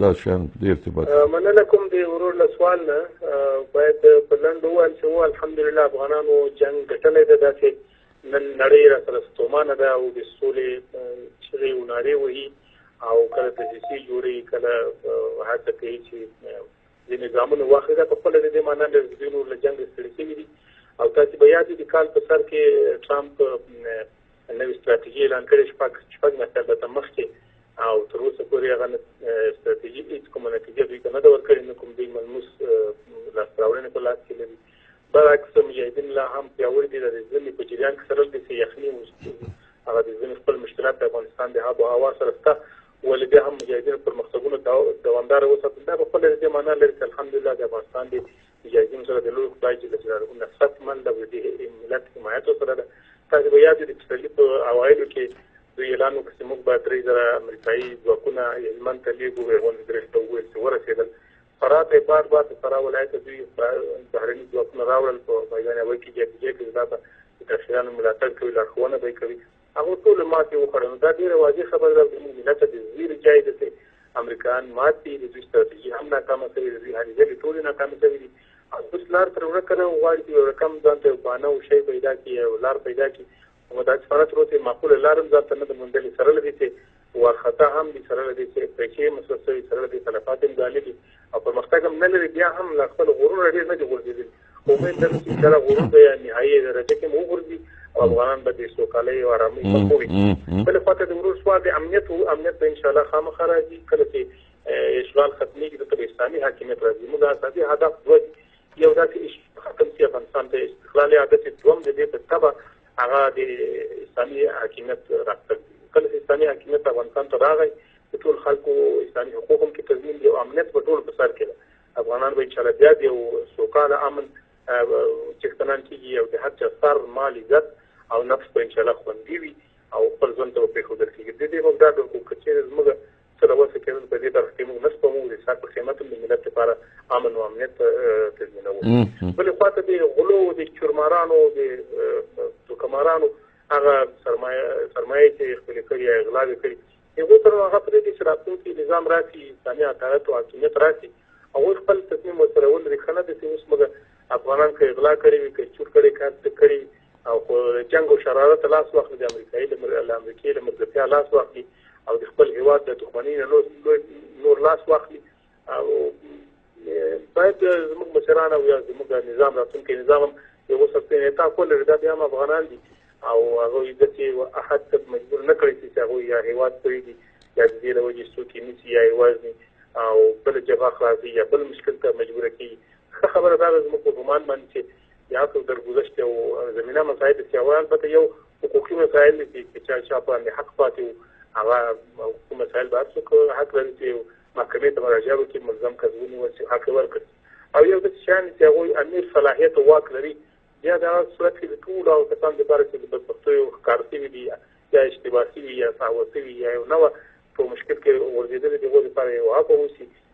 دا شان په دې ارتباط مننه کوم دی ورور له سوال نه باید په لند وویل چې هو الحمدلله افغانانو جنگ ګټلې ده داسې نن نړۍ را سره ستومانه ده او د سولې چغې او نارې وهي او کله د سیسي جوړي کله هڅه کوي چې د نظامونو واخلي دا په خپل د دې معنی د ځینو له جنگ ستړي شوي دي او تاسو بیا د کال په سر کې ترامپ نوې ستراتیژي اعلان کړې شپږ شپږ میاشتې البته مخکې او تر اوسه پورې هغه ستراتیژي هیڅ کومه نتیجه دوی ته نه ده ورکړې نه کوم دوی ملموس لاسته راوړنې په لاس کې لري برعکس مجاهدین لا هم پیاوړي دي د ځمې په جریان کې سره لدې چې یخني هغه د ځمې خپل مشکلات د افغانستان د هوا هوا سره سته ولې بیا هم مجاهدین پرمختګونه دوامدار وساتل دا په خپل دې معنی لري چې الحمدلله د افغانستان د جايزين سره د لوک بايجي له جرارهو نه ست من د ودي ملت حمایت وسره ده تاسو به یاد دي پسلی په اوایلو کې دوی اعلان وکړ چې موږ به درې زره امریکایي ځواکونه هلمند ته لیږو هغوی درې ته وویل چې ورسېدل فراه ته بار بار د فراه ولایت دوی بهرني ځواکونه راوړل په میدان هوایي کې جګجې کې دا به د تفسیرانو ملاتړ کوي لارښوونه به کوي هغو ټولو ماتې وخوړه نو دا ډېره واضح خبره ده او زموږ ملت ته د زیر جای ده چې امریکایان مات دي د دوی ستراتیژي هم ناکامه شوې د دوی هلې ځلې ټولې ناکامې شوې دي اوس لار تر ورکه نه غواړي چې یو رقم ځان ته یو بانه او شی پیدا کړي او لار پیدا کړي متاسفانه تر اوسه معقوله لار هم ځان ته نه ده موندلې سره له دې چې وارخطا هم دي سره له دې چې پيسې یې مصرف شوي، سره له دې تلفات یې هم ګاللي او پرمختګ هم نه لري، بیا هم له خپل غروره ډېر نه دي غورځېدلي. امید لرو چې دغه غرور به یې نهایي درجه کې هم وغورځي او افغانان به د سوکالۍ او ارامۍ په خوب وي. بلې خوا ته د ورور سوال د امنیت و، امنیت به انشاالله خامخا راځي، کله چې اشغال ختمېږي، دلته به اسلامي حاکمیت راځي. زموږ اساسي هدف دوه دي، یو دا چې اشغال ختم شي، افغانستان ته استقلال یاده شي، دویم د دې په تبه هغه د اسلامي حاکمیت راستل کله چې اسلامي حاکمیت افغانستان ته راغی د ټول خلکو اسلامي حقوق هم کې تضمین دی او امنیت په ټول په سر کې ده افغانان به انشاءالله بیا د یو سوکاله امن څښتنان کیږي او د هر چا سر مال عزت او نفس په انشاءالله خوندي وي او خپل ژوند ته په خوده کېږي د دې موږ دا د کوکچې زموږ څه له وسه کېدل په دې برخه کې موږ نه سپمو د سر په قیمت هم د ملت لپاره امن او امنیت تضمینوو بلې خوا ته د غلو د چورمارانو د توکمارانو هغه سرمایه سرمایه چې خپل کړی اغلاوي کړی یو تر هغه پرې چې راتلونکي نظام راسي اسلامي عدالت او حاکمیت راسي او خپل تصمیم وسره ول رخنه د سیمه سمګه افغانان که اغلا کړی وی که چور کړی کار څه کړی او خو جنگ او شرارت لاس واخلي د امریکایي له امریکایي له مرګتیا لاس واخلي او د خپل هیواد د دښمنۍ نه نور نور لاس واخلي او باید زموږ مشران او یا زموږ نظام راتلونکي نظام هم یو څه ستنه تا کول دا بیا هم افغانان دي او هغه د چې احد ته مجبور نه کړی چې هغه یا هیواد پرې دي یا د دې لوجې څوک نیسی یا یوازنی او بل جبهه خلاصي یا بل مشکل ته مجبور کی ښه خبره دا ده زموږ په ګمان باندې چې د عقل درګذشت او زمينه مسایل دي او البته یو حقوقي مسایل دي چې چا چا باندې حق پاتې وو هغه حقوقي مسایل به هر څوک حق لري چې محکمې ته مراجعه وکړي ملزم کس ونیول چې حق یې ورکړي او یو داسې شیان چې هغوی امیر صلاحیت او واک لري بیا دا صورت کې د ټولو هغو کسانو لپاره چې د بدبختیو ښکار شوي دي یا اشتباه شوي یا ساوه شوي یا یو نوه په مشکل کې غورځېدلي دي هغوی لپاره یو عفو وشي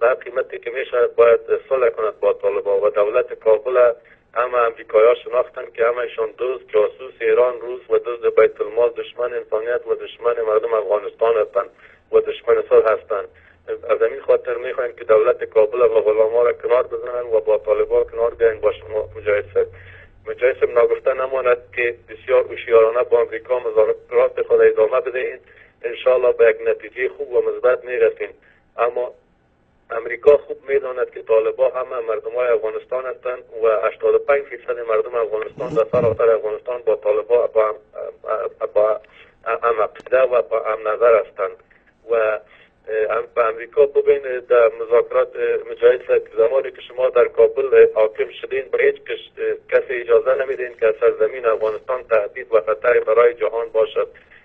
دا قیمتی که میشود باید صلح کند با طالبا و دولت کابل همه امریکایا شناختند که همه ایشان دزد جاسوس ایران روس و دزد بیت المال دشمن انسانیت و دشمن مردم افغانستان هستند و دشمن صلح هستند از همین خاطر میخواهیم که دولت کابل و غلاما را کنار بزنند و با طالبا کنار بیایند با شما مجاهد صاحب مجاهد صاحب ناگفته نماند که بسیار هوشیارانه با امریکا مذاکرات خود ادامه بدهید انشاءالله به یک نتیجه خوب و مثبت میرسیم اما امریکا خوب میداند که طالبا همه مردمای افغانستان هستند و 85 فیصد مردم افغانستان در سراسر افغانستان با طالبا با با هم عقیده و با هم نظر هستند و به امریکا ببین در مذاکرات مجاهد زمانی که شما در کابل حاکم شدین به هیچ کسی اجازه نمیدین که سرزمین افغانستان تهدید و خطر برای جهان باشد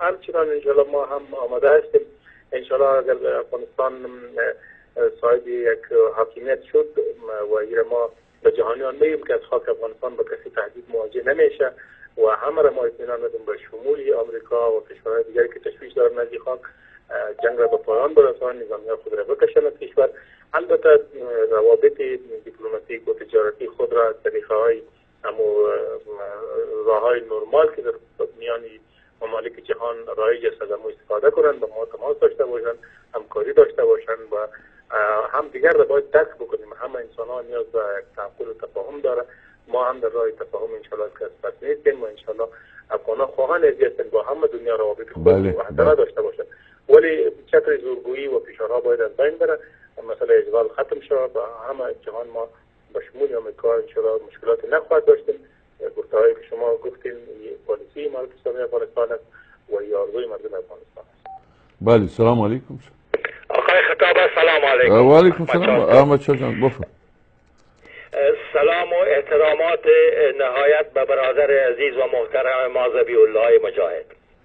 همچنان ان شاء الله ما هم آماده هستیم ان شاء الله اگر افغانستان صاحب یک حاکمیت شد و ایره ما به جهانیان میگیم که از خاک افغانستان به کسی تهدید مواجه نمیشه و همه را ما اطمینان میدیم به شمول آمریکا و کشورهای دیگری که تشویش دارن از خاک جنگ را به پایان برسان نظامی خود را بکشن از کشور البته روابط دیپلماتیک و تجارتی خود را از طریقه های اما راهای نرمال که در میان ممالک جهان رایج است از استفاده کنند با ما تماس داشته باشند همکاری داشته باشند و هم دیگر را باید درک بکنیم همه انسان ها نیاز به تعقل و تفاهم داره ما هم در راه تفاهم انشالله که از پس نیستیم و انشالله افغان ها خواهان از با همه دنیا روابط خوب بله. و بله. داشته باشند ولی چتر زورگویی و فشارها باید از بین بره مسئله اشغال ختم شود و همه جهان ما به شمول امریکا ان شاء الله مشکلاتی نخواهد داشتیم گفتهایی که شما گفتیم پالیسی مربوط به افغانستان است و یا آرزوی مردم افغانستان است بله سلام علیکم آقای خطاب سلام علیکم و علیکم سلام احمد شاه جان بفر سلام و احترامات نهایت به برادر عزیز و محترم ما زبی الله مجاهد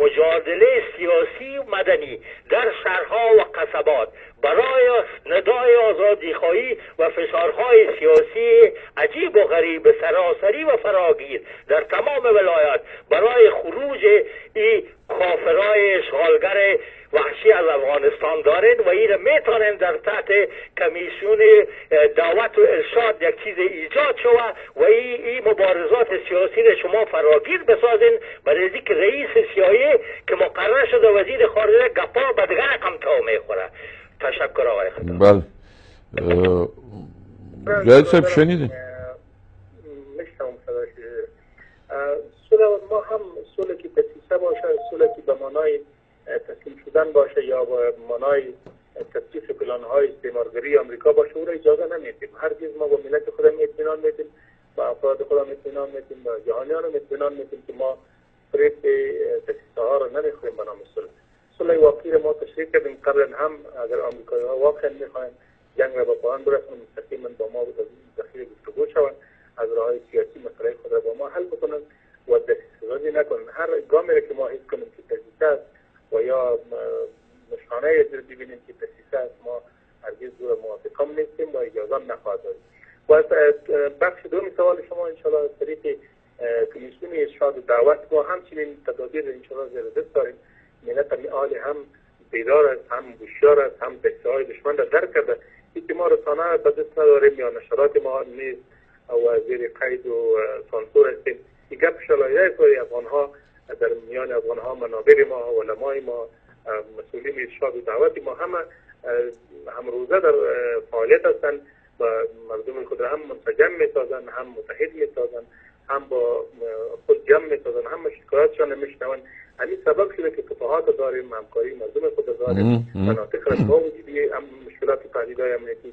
مجادله سیاسی و مدنی در شهرها و قصبات برای ندای آزادی خواهی و فشارهای سیاسی عجیب و غریب سراسری و فراگیر در تمام ولایات برای خروج ای کافرای اشغالگر وحشی از افغانستان دارید و این میتانیم در تحت کمیسیون دعوت و ارشاد یک چیز ایجاد شوه و این ای مبارزات سیاسی را شما فراگیر بسازین برای که رئیس سیایی که مقرر شده وزیر خارجه گپا به دیگر رقم تا میخوره تشکر آقای خطاب بله جاید صاحب شنیدین ما هم سوله که دسیسه باشه سوله که به مانای تسلیم شدن باشه یا به منای تطبیق پلان های استعمارگری آمریکا باشه او را اجازه نمیتیم هرگز ما با ملت خودم اطمینان میتیم با افراد خودم اطمینان میتیم با جهانیان هم اطمینان میتیم که ما فریب تکسیسه ها را نمیخوریم به نام صلح صلح واقعی را ما تشریح کردیم قبلا هم اگر آمریکایی ها واقعا میخواین جنگ را به پایان برسونن مستقیما با ما دخیل گفتگو شوند از راه سیاسی مسئله خود را با ما حل بکنند و از دست استفاده نکنن هر گامی را که ما حس کنیم که تسیسه است و یا نشانه از را ببینیم که تسیسه است ما هرگز او موافقم نیستیم و اجازه نخواهد داریم و از بخش دوم سوال شما انشاءالله از طریق کمیسیون ارشاد و دعوت ما همچنین تدابیر انشاءالله زیر دست داریم ملت هم آل هم بیدار است هم بوشیار است هم دسته های دشمن را درک کرده که ما رسانه به دست نداریم یا نشرات ما نیست و زیر قید و سانسور هستیم این گپ شلایده است برای افغان ها در میان افغان ها منابر ما علمای ما مسئولین ارشاد و دعوت ما همه هم روزه در فعالیت هستند و مردم خود را هم منسجم می سازند هم متحد می سازند هم با خود جمع می سازند هم شکایتشان نمیشنوند همین سبب شده که فتوحات داریم همکاری مردم خود داریم مناطق را با وجودی مشکلات و تهدیدهای امنیتی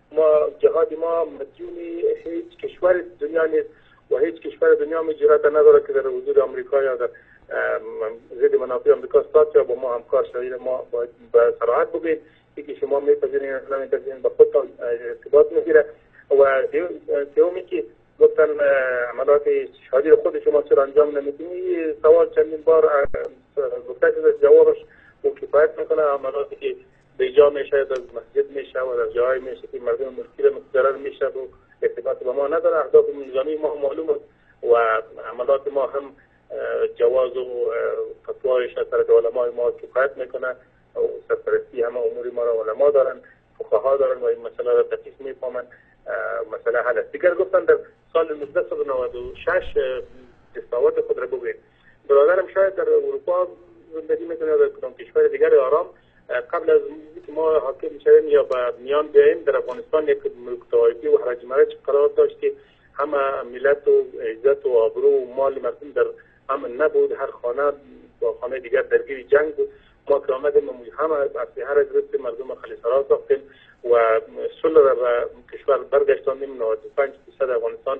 ما جهاد ما مدیون هیچ کشور دنیا نیست و هیچ کشور دنیا می جرأت نداره که در حدود آمریکا یا در زید منافع آمریکا استاد یا با ما همکار شوید ما باید به صراحت بگوییم یکی شما میپذیرین یا نمیپذیرین به خودتان ارتباط میگیره و سومی که گفتن عملات شهادی رو خود شما چرا انجام نمیدین سوال چندین بار گفته شده جوابش او کفایت میکنه عملاتی که به جا می شود از مسجد می شود از جای می شود مردم ملکی را متضرر می شود و ارتباط به ما نداره اهداف نظامی ما معلوم است و عملات ما هم جواز و فتوایش از طرف علمای ما کفایت میکنه و سرپرستی همه امور ما را علما دارن فقها دارن و این مسئله را دقیق میفهمن مسئله حل است دیگر گفتن در سال 1996 دستاورد خود را بگوید برادرم شاید در اروپا زندگی میکنه در کدام کشور دیگر آرام قبل از که ما حاکم شویم یا به میان بیاییم در افغانستان یک مکتایتی و حرج مرج قرار داشت که همه ملت و عزت و آبرو و مال مردم در امن نبود هر خانه با خانه دیگر درگیر جنگ بود ما که آمدیم هم اسلحه را گرفتیم مردم خلیص را ساختیم و صلح را به کشور برگشتاندیم 95 درصد افغانستان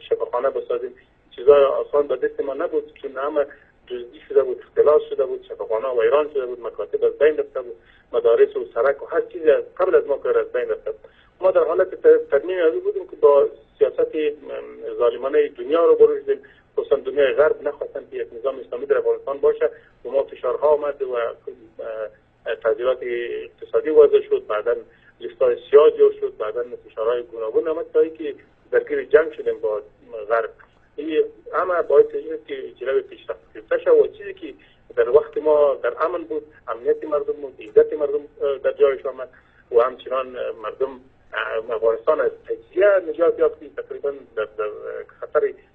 شفاخانه بسازیم چیزا آسان به دست ما نبود چون همه جزدی شده بود اختلاس شده بود شفاخانه ویران شده بود مکاتب از بین رفته بود مدارس و سرک و هر چیزی از قبل از ما کار از بین رفته بود ما در حالت تدمیم از بودیم که با سیاست ظالمانه دنیا رو برو شدیم خصوصا دنیای غرب نخواستن که یک نظام اسلامی در افغانستان باشه و ما فشارها آمد و تغییرات اقتصادی وضع شد بعدا لیستای سیاه جور شد بعدا فشارهای گوناگون آمد تا که درگیر جنگ شدیم با غرب این همه باعث شد که جلو پیشرفت گرفته شد و چیزی که در وقت ما در امن بود امنیت مردم بود عزت مردم در جایش آمد و همچنان مردم افغانستان از تجزیه نجات یافت تقریبا در, در خطر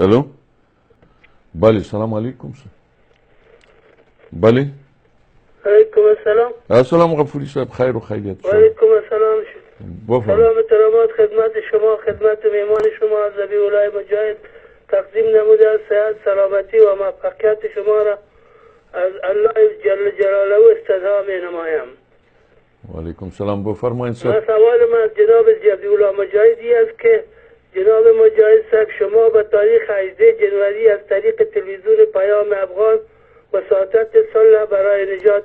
الو بله سلام علیکم سر بله علیکم السلام السلام غفوری صاحب خیر و خیریت شما علیکم السلام سلام و ترامات خدمت شما خدمت میمان شما زبی اولای مجاهد تقدیم نموده از صحت سلامتی و موفقیت شما را از الله جل جلاله استدعا می نمایم و علیکم سلام بفرمایید سر سوال من از جناب ذبی اولای مجاهدی است که جناب مجاهد صاحب شما به تاریخ 18 جنوری از طریق تلویزیون پیام افغان وساطت صلح برای نجات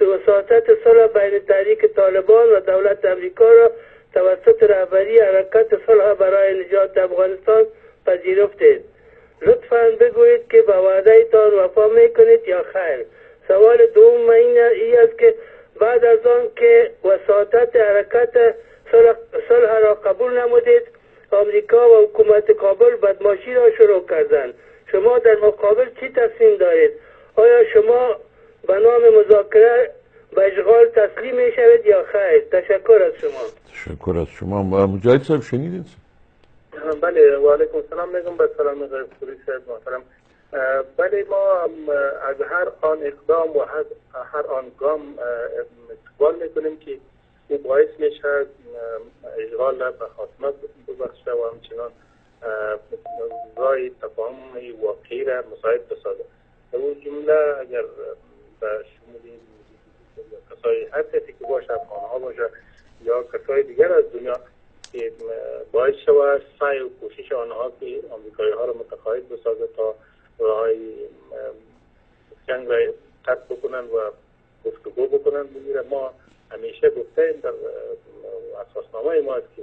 وساطت صلح بین تحریک طالبان و دولت امریکا را توسط رهبری حرکت صلح برای نجات افغانستان پذیرفتید لطفا بگویید که با وعده تان وفا میکنید یا خیر؟ سوال دوم من این ای است که بعد از آن که وساطت حرکت صلح را قبول نمودید آمریکا و حکومت کابل بدماشی را شروع کردند شما در مقابل چی تصمیم دارید؟ آیا شما به نام مذاکره به اشغال تسلیم میشوید یا خیر؟ تشکر از شما. تشکر از شما مجاهد صاحب شنیدید؟ بله وعلیکم السلام میگم به سلام غیر پوری صاحب محترم بله ما از هر آن اقدام و هر آن گام استقبال میکنیم که او باعث میشه اشغال به خاتمه ببخشه و همچنان رای تفاهم واقعی را مساعد بسازه او جمله اگر به شمول کسای هر کسی که باشه افغان ها باشه یا کسای دیگر از دنیا که باید شود سعی و کوشش آنها که آمریکایی ها را متقاعد بسازه تا راهای جنگ را قطع بکنن و گفتگو بکنن بگیره ما همیشه گفته در اساسنامه ما است که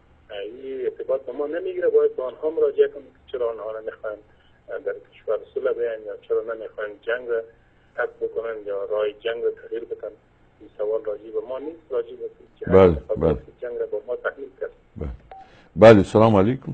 این ارتباط به ما نمیگیره باید به آنها مراجعه کنم که چرا آنها نمیخوان در کشور صلح بیان یا چرا نمیخوان جنگ را تک بکنن یا رای جنگ را تغییر بدن این سوال راجع به ما نیست راجع به جنگ بله بله جنگ را با ما تحمیل کرد بله بله سلام علیکم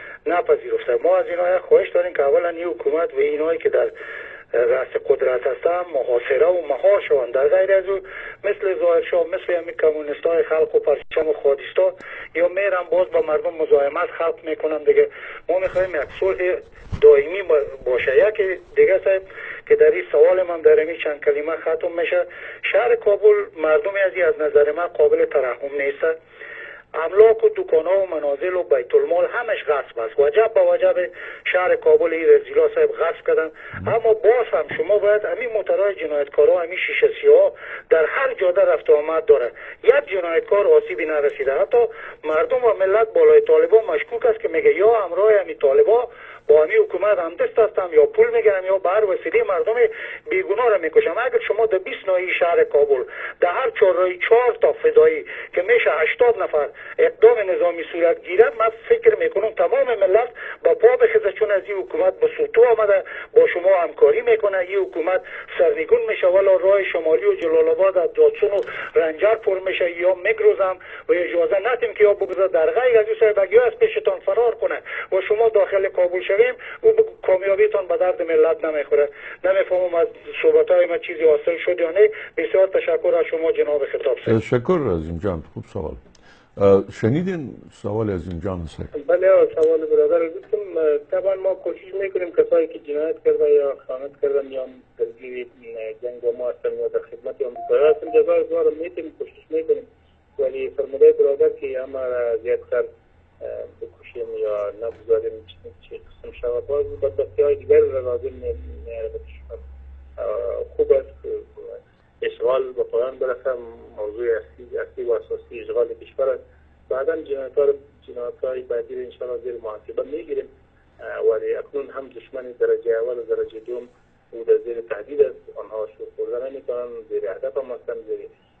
نپذیرفته ما از اینها خواهش داریم که اولا این حکومت و اینهایی که در رأس قدرت هستن محاصره و مهار شوند در غیر از او مثل ظاهرشاه مثل همین کمونیست های خلق و پرچم و خادیستا یا میرن باز با مردم مزاحمت خلق میکنن دیگه ما میخوایم یک صلح دائمی باشه یکی دیگه صاحب که در این سوال من در این چند کلمه ختم میشه شهر کابل مردمی از از نظر من قابل ترحم نیست املاک و دکانها و منازل و بیت المال همش غصب است وجب به وجب شهر کابل ای رزیلا صاحب غصب کردن اما باز هم شما باید امی مترای جنایتکارا امی شیشه سیاه در هر جاده رفت و آمد داره یک جنایتکار آسیبی نرسیده حتی مردم و ملت بالای طالبا مشکوک است که میگه یا همراه امی طالبا بانی حکومت هم دست هستم یا پول میگیرم یا به هر وسیله مردم بیگناه را میکشم اگر شما در 20 نایی شهر کابل در هر چهارراه چهار تا فضایی که میشه 80 نفر اقدام نظامی صورت گیرد من فکر میکنم تمام ملت با پا بخزه چون از این حکومت به سوتو آمده با شما همکاری میکنه این حکومت سرنگون میشه ولی راه شمالی و جلال آباد از جادسون و رنجر پر میشه یا میگروزم و اجازه ندیم که او بگذار در غیر از او صاحب اگه از پیش تان فرار کنه و شما داخل کابل شویم او به کامیابی تان به درد ملت نمی خوره نمی فهمم از صحبت های ما چیزی حاصل شد یا نه بسیار تشکر از شما جناب خطاب صاحب شکر عظیم جان خوب سوال شنیدین سوال از این جان هست بله سوال برادر گفتم طبعا ما کوشش میکنیم کسایی که جنایت کرده یا خیانت کردن یا درگیر جنگ و ما هستن یا در خدمت یا مقایه هستن جزای ما رو میتیم کوشش میکنیم ولی فرموده برادر که یه همه را از یک سر بکشیم یا نگذاریم چی قسم شود باز بدبختی های دیگر را لازم میاره به کشور خوب است اشغال به پایان برسه موضوع اصلی, اصلی و اساسی اشغال کشور است بعدا جنایت ها رو جنایت های بعدی رو انشاءالله زیر محاسبه میگیریم ولی اکنون هم دشمن درجه اول و درجه دوم او در زیر تهدید است آنها شور خوردن نمیکنن زیر هدف هم هستن زیر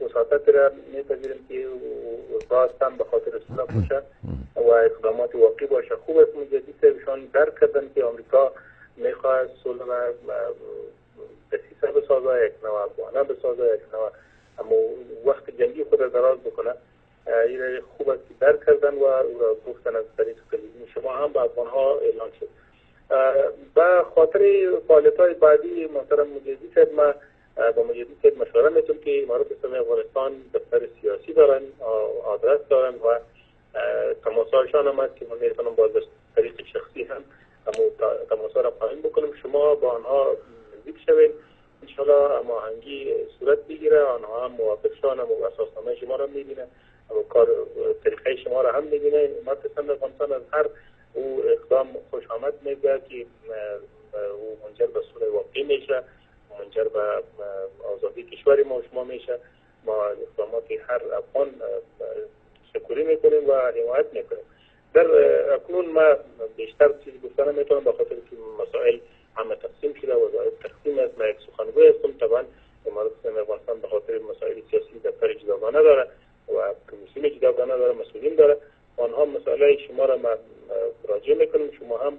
وساته تر میپذیرم که اوزباستان به خاطر اصلاح باشه و اقدامات واقعی باشه خوب است مجدی سبشان درک کردن که امریکا میخواد صلح و دسیسه بسازه یک نوع افغانه بسازه یک نوع اما وقت جنگی خود دراز بکنه این خوب است که درک کردن و او را گفتن از طریق تلویزیون شما هم به افغان ها اعلان شد به خاطر فعالیت های بعدی محترم مجدی صاحب من با مجدی صاحب مشوره میتون که امارات اسلامی افغانستان دفتر سیاسی دارن آدرس دارن و تماس هایشان هم که من میتونم باز طریق شخصی هم اما تماس را قائم بکنم شما با آنها نزدیک شوید انشاءالله هماهنگی صورت بگیره آنها هم موافق شوند و اساسنامه شما را میبینه و کار طریقه شما را هم میبینه ما پسند افغانستان از هر او اقدام خوش آمد میگه که او منجر به صلح واقعی میشه منجر به آزادی کشور ما شما میشه ما اقدامات هر افغان شکری میکنیم و حمایت میکنیم در اکنون ما بیشتر چیز گفتن میتونم به خاطر که مسائل همه تقسیم شده و ظاهر تقسیم است من یک سخنگوی هستم طبعا امارات اسلامی افغانستان به خاطر مسائل سیاسی دفتر جداگانه داره و کمیسیون جداگانه داره مسئولین داره آنها مسائل شما را راجع میکنیم شما هم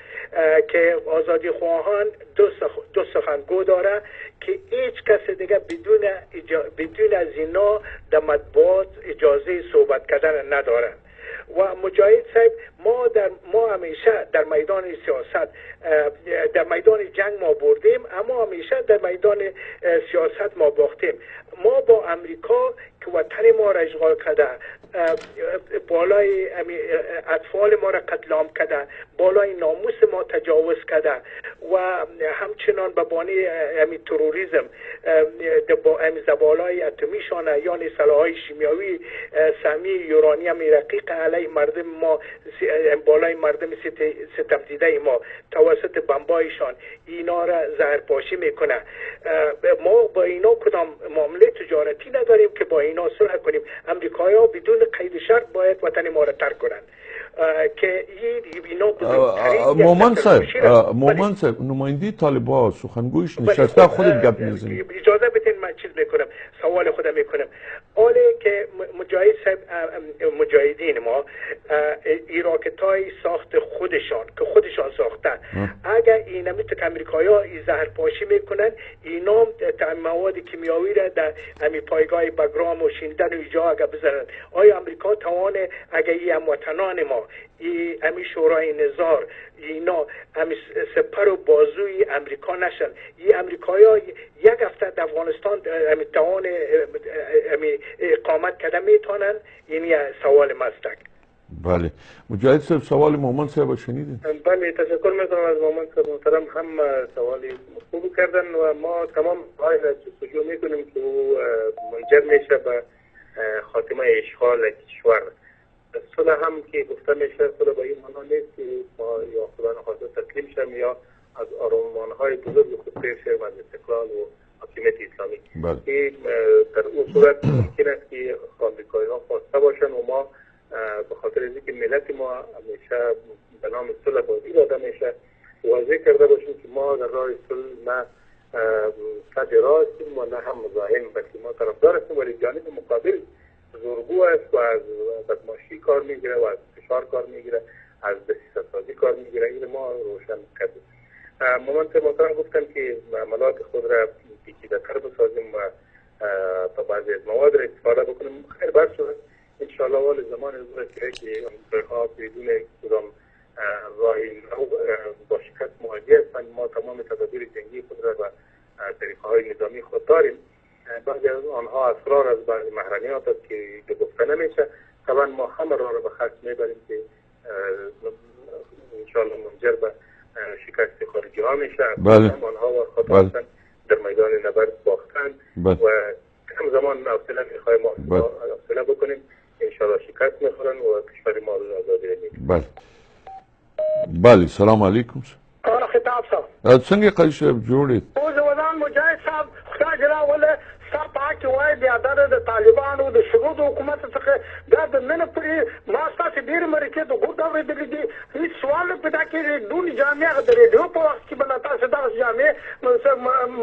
که آزادی خواهان دو سخنگو داره که هیچ کس دیگه بدون, بدون از اینا در مطبوعات اجازه صحبت کردن ندارن و مجاهد صاحب ما در ما همیشه در میدان سیاست در میدان جنگ ما بردیم اما همیشه در میدان سیاست ما باختیم ما با امریکا که وطن ما را اشغال کرده بالای اطفال ما را قتلام کده بالای ناموس ما تجاوز کده و همچنان به بانی امی تروریزم امی زبالای اتمی شانه یعنی سلاحای شیمیاوی سمی یورانی امی رقیق علی مردم ما بالای مردم ستم دیده ما توسط بمبایشان اینا را زهرپاشی میکنه ما با اینا کدام معامله تجارتی نداریم که با اینا صلح کنیم امریکایی ها بدون قید شرط باید وطن ما را ترک کنند که اینا بزرگترین مومن صاحب مومن صاحب نماینده طالبا سخنگویش نشسته خودت گپ میزنی اجازه بدین من چیز میکنم سوال خودم میکنم آله که مجاهد صاحب مجاهدین ما ایراکتای ساخت خودشان که خودشان ساختن اگر این که امریکای ها این زهر پاشی میکنن اینا مواد کیمیایی را در امی پایگاه بگرام و شیندن و ایجا اگر بزنن آیا امریکا توانه اگر این هموطنان ما ای امی شورای نظار اینا همی سپر و بازوی امریکا نشن ای امریکایا یک هفته در افغانستان همی توان همی اقامت کرده میتونن اینی سوال مستک بله مجاهد صاحب سوال مومن صاحب شنیدین بله تشکر میکنم از مومن صاحب محترم هم سوالی خوب کردن و ما تمام راه را جستجو میکنیم که او منجر میشه به خاتمه اشغال کشور سوله هم که گفته میشه سوله به این معنا نیست که یا خدا نخواسته تسلیم شم یا از آرمان های بزرگ خود پیر شویم از استقلال و حاکمیت اسلامی بله. این در اون صورت ممکن است که آمریکایی ها خواسته باشن و ما به خاطر اینکه ملت ما همیشه به نام صلح بازی داده میشه واضح کرده باشیم که ما در راه صلح نه صد راستیم و نه هم مزاحم بلکه ما طرفدار هستیم ولی جانب مقابل زورگو است و از بدماشی کار میگیره و از فشار کار میگیره از دسیسه سازی کار میگیره این ما روشن کردیم مومنت محترم گفتن که ملات خود را پیچیده تر بسازیم و تا بعضی از مواد را استفاده بکنیم خیر بر صورت انشاءالله وال زمان از رسیده که ها بدون کدام راه با شکست مواجه هستند ما تمام تدابیر جنگی خود را و طریقه های نظامی خود داریم بعضی از آنها اسرار از بعضی محرمیات است که گفته نمیشه طبعا ما همه را را به خرج میبریم که انشاءالله منجر به شکست خارجی ها میشه بله. هم آنها و خاطر بله. در میدان نبرد باختن بله. و کم زمان حوصله میخوای ما بله. حوصله بکنیم انشاءالله شکست میخورن و کشور ما رو آزادی میدیم بله بله سلام علیکم سره خطاب صاحب څنګه قاضي صاحب جوړې او زه وزان مجاهد صاحب خدا جلا وله ستا په حق کې وایي بیا دا د طالبانو د شروع د حکومت څخه دا د نن پورې ما ستاسې ډېرې مرکې د ګوډ اورېدلې دي هېڅ سوال نه پیدا کېږي ډون جامې هغه د ریډیو په وخت کې به له تاسې دغسې جامې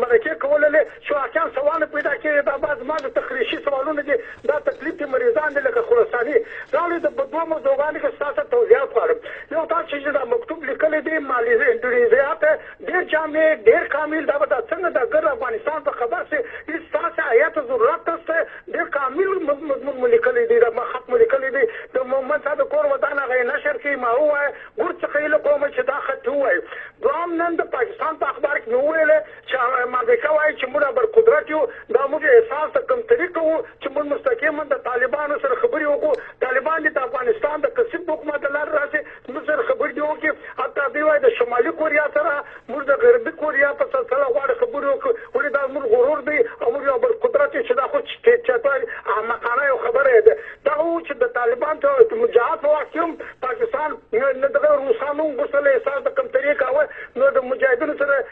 مرکې کولې چې واقعا سوال نه پیدا کېږي دا بعض زما د تخریشي سوالونه دي دا تکلیف دی مریضان دی لکه خرسانی راوړی د په دوه مضوګانو کی ستا څخه توضیحات غواړم یو دا چی دا مکتوب لیکلی دی مالیزی انډونیزیا ته ډیر جامع ډیر کامل دا به دا څنګه دا ګرد افغانستان په خبر سی هیڅ ستاسی هیات ضرورت نسته ډیر کامل مضمون مو لیکلی دی دا خط مو لیکلی دی د مومن صاحب د کور ودان هغه یې نشر کړي ما ووایه ګرد څخه هیله کوم چی دا خط ووایو دوهم نن د پاکستان په اخبار کی می وویل چه امریکا وایی چه موږ ابر قدرت یو دا موږ احساس د کمتری کوو چه موږ مستقیما د طالبانو سره خبری وکړو طالبان دی د افغانستان د کثیف د حکومت د لاری راشی موږ سره خبری دی وکړی حتی دوی وایی د شمالی کوریا سره موږ د غربی کوریا په سلسله غواړی خبری وکړو ولی دا زموږ غرور دی او موږ یو ابر قدرت یو چه دا خو چټه احمقانه یو خبره یی ده دا وو چه د طالبان ته مجاهد په وخت هم پاکستان نه دغه روسانو هم ورسره احساس د کمتری کاوه نو د مجاهدینو سره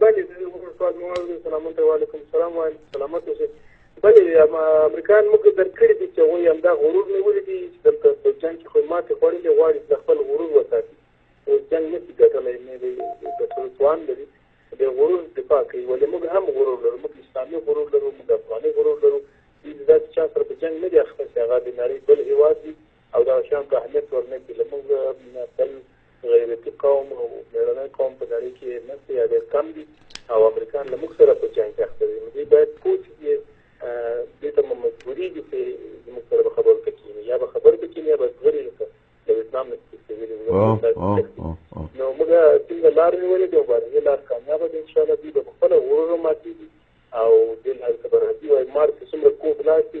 بله د دې خبرو سوال مو واوري سلامونه ته وعلیکم السلام وایم سلامت اوسئ بله امریکایان موږ ته درک کړي دي چې هغوی همدا غرور نیولي دي چې دلته په جنګ کې خو ماتې خوړلې غواړي چې خپل غرور وساتي اوس جنګ نه شي ګټلی نه دی ګټلو توان لري د غرور دفاع کوي ولې موږ هم غرور لرو موږ اسلامي غرور لرو موږ افغاني غرور لرو دوی داسې چا سره په جنګ نه دي اخته چې هغه د نړۍ بل هېواد وي او دغه شیانو ته اهمیت ورنه کړي، له موږ بل غیرتي قوم او مېړنی قوم په نړۍ کې نشته یا ډېر کم دي او امریکایان له موږ سره په جنګ کې اخته دي، نو دوی باید پوه شي چې دوی ته به مجبورېږي چې زموږ سره به خبرو ته کېني، یا به خبرو ته کېني یا به ژغوري، لکه له ویتنام نه چې تېښته ویلې وو، له موږ داسې تښتي. نو موږ ټینګه لار نیولې ده، مبارزې لار کامیابه ده، ان شاءالله دوی به په خپله ورو ورو ماتېږي او دې لارې ته به راځي، وايي مار چې څومره کوږ لاړ شي،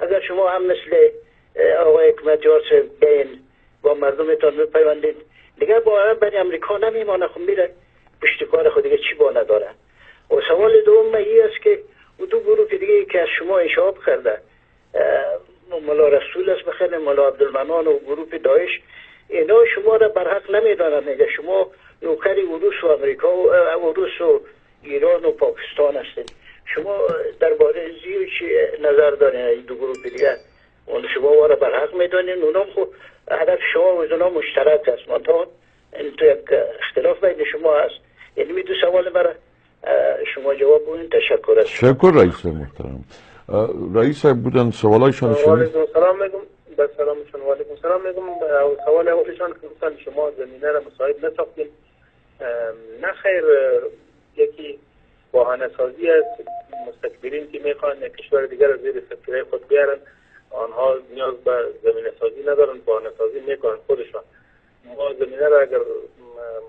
اگر شما هم مثل آقای حکمت یار صاحب بین با مردمتان بپیوندید دیگر با عرب بر امریکا نمیمانه خب میره پشت کار خود دیگه چی با نداره و سوال دوم ای است که او دو گروه دیگه که از شما انشاب کرده ملا رسول است بخیر ملا عبدالمنان و گروه دایش اینا شما را برحق نمیدانند اگر شما نوکر روس و امریکا و روس و ایران و پاکستان هستید شما در باره زیو چی نظر دارین این دو گروه دیگه اون شما وارا برحق میدانین اونام خو هدف شما و اونا مشترک است منطقه این تو یک اختلاف بین شما هست یعنی می دو سوال برای شما جواب بودین تشکر است شکر رئیس محترم رئیس صاحب بودن سوالایشان شما علیکم سلام میگم به سلامشون و علیکم سلام میگم سوال اولشان که شما زمینه را مساعد نساختیم نه خیر یکی بهانه سازی است مستکبرین که میخوان یک کشور دیگر از زیر سکره خود بیارن آنها نیاز به زمین سازی ندارن بهانه سازی میکنن خودشان ما زمینه را اگر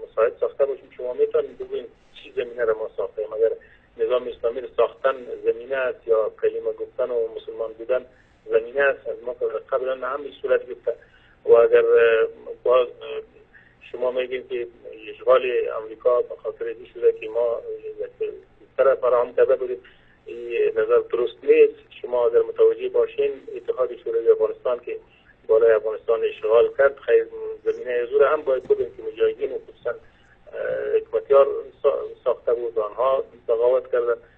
مساعد ساخته باشیم شما میتونید بگوین چی زمینه را ما ساخته ایم اگر نظام اسلامی را ساختن زمینه است یا کلمه گفتن و مسلمان بودن زمینه است از ما قبلا هم به صورت گرفته و اگر باز شما میگین که اشغال امریکا به خاطر این شده که ما بستر فراهم کرده بودیم این نظر درست نیست شما اگر متوجه باشین اتحاد شوروی افغانستان که بالای افغانستان اشغال کرد خیر زمینه حضور هم باید بودیم که مجاهدین و خصوصا حکمتیار ساخته بود آنها بغاوت کردن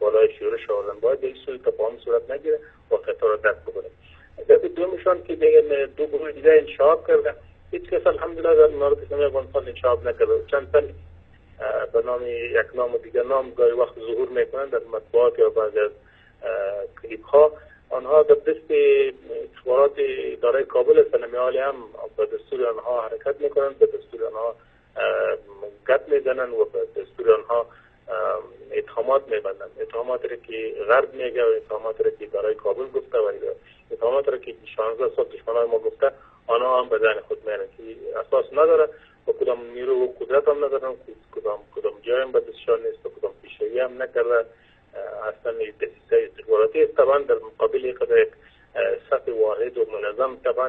بالای شورش آوردن باید به سوی تفاهم صورت نگیره و قطعه را درک بکنه دفعه دومشان که دیگه دو گروه دیگه انشاب کرده هیچ کس الحمدلله در منارت اسلامی افغانستان انشاب نکرده چند تن به نام یک نام و دیگر نام گاهی وقت ظهور میکنند در مطبوعات یا بعضی از کلیپ ها آنها در دست اخبارات اداره کابل هستند میال هم به دستور آنها حرکت میکنند به دستور آنها گپ میزنند و به دستور آنها اتهامات میبندند اتهامات را که غرب میگه و اتهامات را که دارای کابل گفته و اتهامات را که 16 سال دشمنان ما گفته آنها هم به ذهن خود میرن که اساس نداره و کدام نیرو و قدرت هم ندارن کدام کدام جای هم به دستشان نیست و کدام پیشایی هم نکرده اصلا دسیسه استخباراتی است طبعا در مقابل یک سطح واحد و منظم طبعا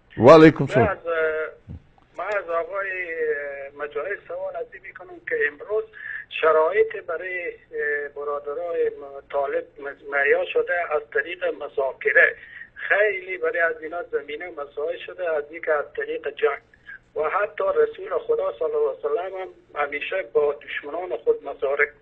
و علیکم سلام من از آقای مجاهد سوال می میکنم که امروز شرایط برای برادرای طالب مهیا شده از طریق مذاکره خیلی برای از اینا زمینه مساعد شده از اینکه از طریق جنگ و حتی رسول خدا صلی الله علیه و هم همیشه با دشمنان خود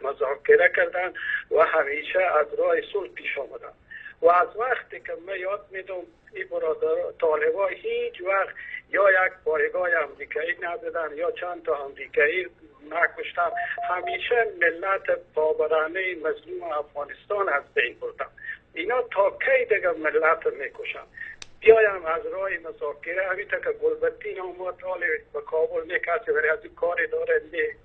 مذاکره کردند و همیشه از راه صلح پیش آمدن و از وقتی که من یاد میدم این برادر طالبا هیچ وقت یا یک پایگاه امریکایی ندادن یا چند تا امریکایی نکشتن همیشه ملت پابرانه مظلوم افغانستان از بین بردن اینا تا کی دیگه ملت میکشن بیایم از راه مساکره همین که گلبتی ما طالب به کابل کسی برای از کار داره نه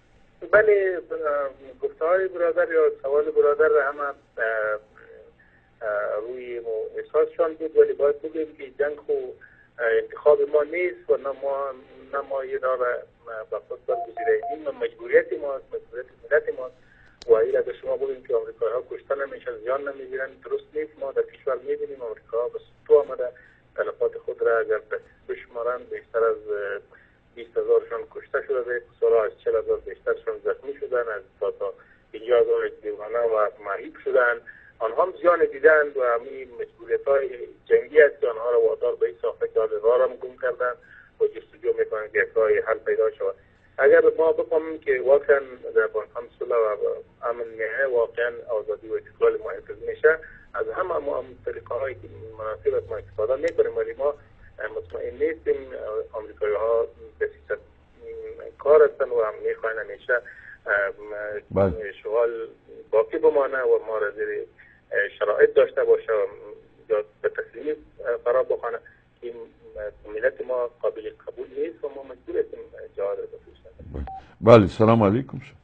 بله گفته های برادر یا سوال برادر همه روی احساسشان بود ولی باید بگیم که جنگ خو انتخاب ما نیست و نه ما نه ما یه را به خود برگزیدیم و مجبوریت ما است مجبوریت ملت ما و این به شما بگیم که آمریکا ها کشته نمیشن زیان نمیگیرن درست نیست ما در کشور میبینیم آمریکا ها به تو آمده تلفات خود را اگر بشمارن بیشتر از بیست هزار شان کشته شده ده، سالا از چهل هزار بیشتر شان زخمی شدند، از تا تا پنجاه هزار دیوانه و مهیب شدند. آنها هم زیان دیدند و همی مسئولیت های جنگی است که آنها را وادار به این ساخته که راه را گم کردند و جستجو میکنند که یک راه حل پیدا شود اگر ما بفهمیم که واقعا در افغانستان صلح و امن میه واقعا آزادی و استقلال ما حفظ میشه از همه ما هم طریقه های که مناسب است ما استفاده میکنیم ولی ما مطمئن نیستیم آمریکایی ها به فیصد کار هستن و هم میخواین همیشه بله. شغال باقی بمانه و ما را زیر شرایط داشته باشه و یا به تسلیمی فرا بخوانه این ملت ما قابل قبول نیست و ما مجبور هستیم جهاد را بله سلام علیکم شد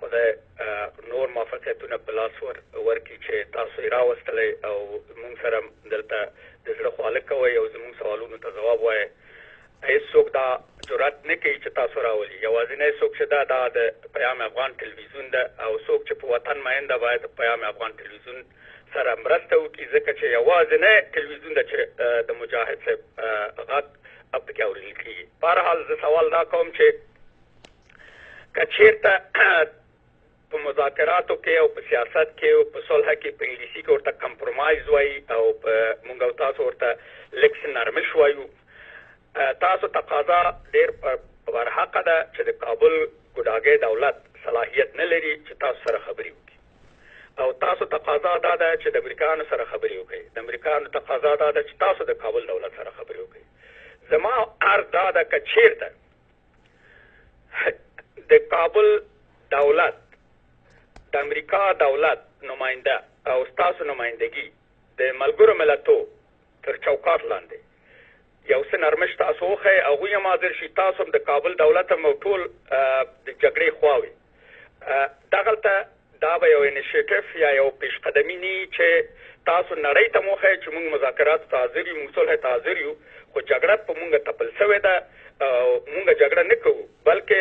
خدای نور موفقیتونه په لاس ورکړي چې تاسو یې راوستلی او موږ سره دلته د زړه خواله کوئ او زموږ سوالونو ته ځواب وایئ. هیڅ څوک دا جرات نه کوي چې تاسو راولي. یوازینی څوک چې ده دا د پیام افغان ټلویزیون ده او څوک چې په وطن مین ده باید د پیام افغان ټلویزیون سره مرسته وکړي ځکه چې یوازینی ټلویزیون ده چې د مجاهد صاحب غږ پکې اورېدل کېږي. په هر حال زه سوال دا کوم چې که چیرته په مذاکراتو کې او په سیاست کې او په صلح کې په انګلیسي کې ورته کمپرمایز وایي او په مونږ او تاسو ورته لکس نرمش وایو تاسو تقاضا ډیر په ورحق ده چې د کابل ګډاګې دولت صلاحیت نه لري چې تاسو سره خبرې وکړي او تاسو تقاضا دا ده چې د امریکانو سره خبرې وکړي د امریکانو تقاضا دا ده چې تاسو د کابل دولت سره خبرې وکړي زما ارز دا ده که چیرته د کابل دولت د امریکا دولت نماینده او ستاسو نمایندګي د ملګرو ملتو تر چوکاټ لاندې یو څه نرمش تاسو وخی او غوی هم حاضر شي تاسو هم د کابل دولت هم ټول د جګړې خواوي دغلته دا به یو انیشیټیف یا یو پیش قدمي نه وي چې تاسو نړۍ ته مو وښایئ چې موږ مذاکراتو ته حاضر یو، موږ صلحې ته حاضر یو، خو جګړه په موږ تپل شوې ده او موږ جګړه نه کوو، بلکې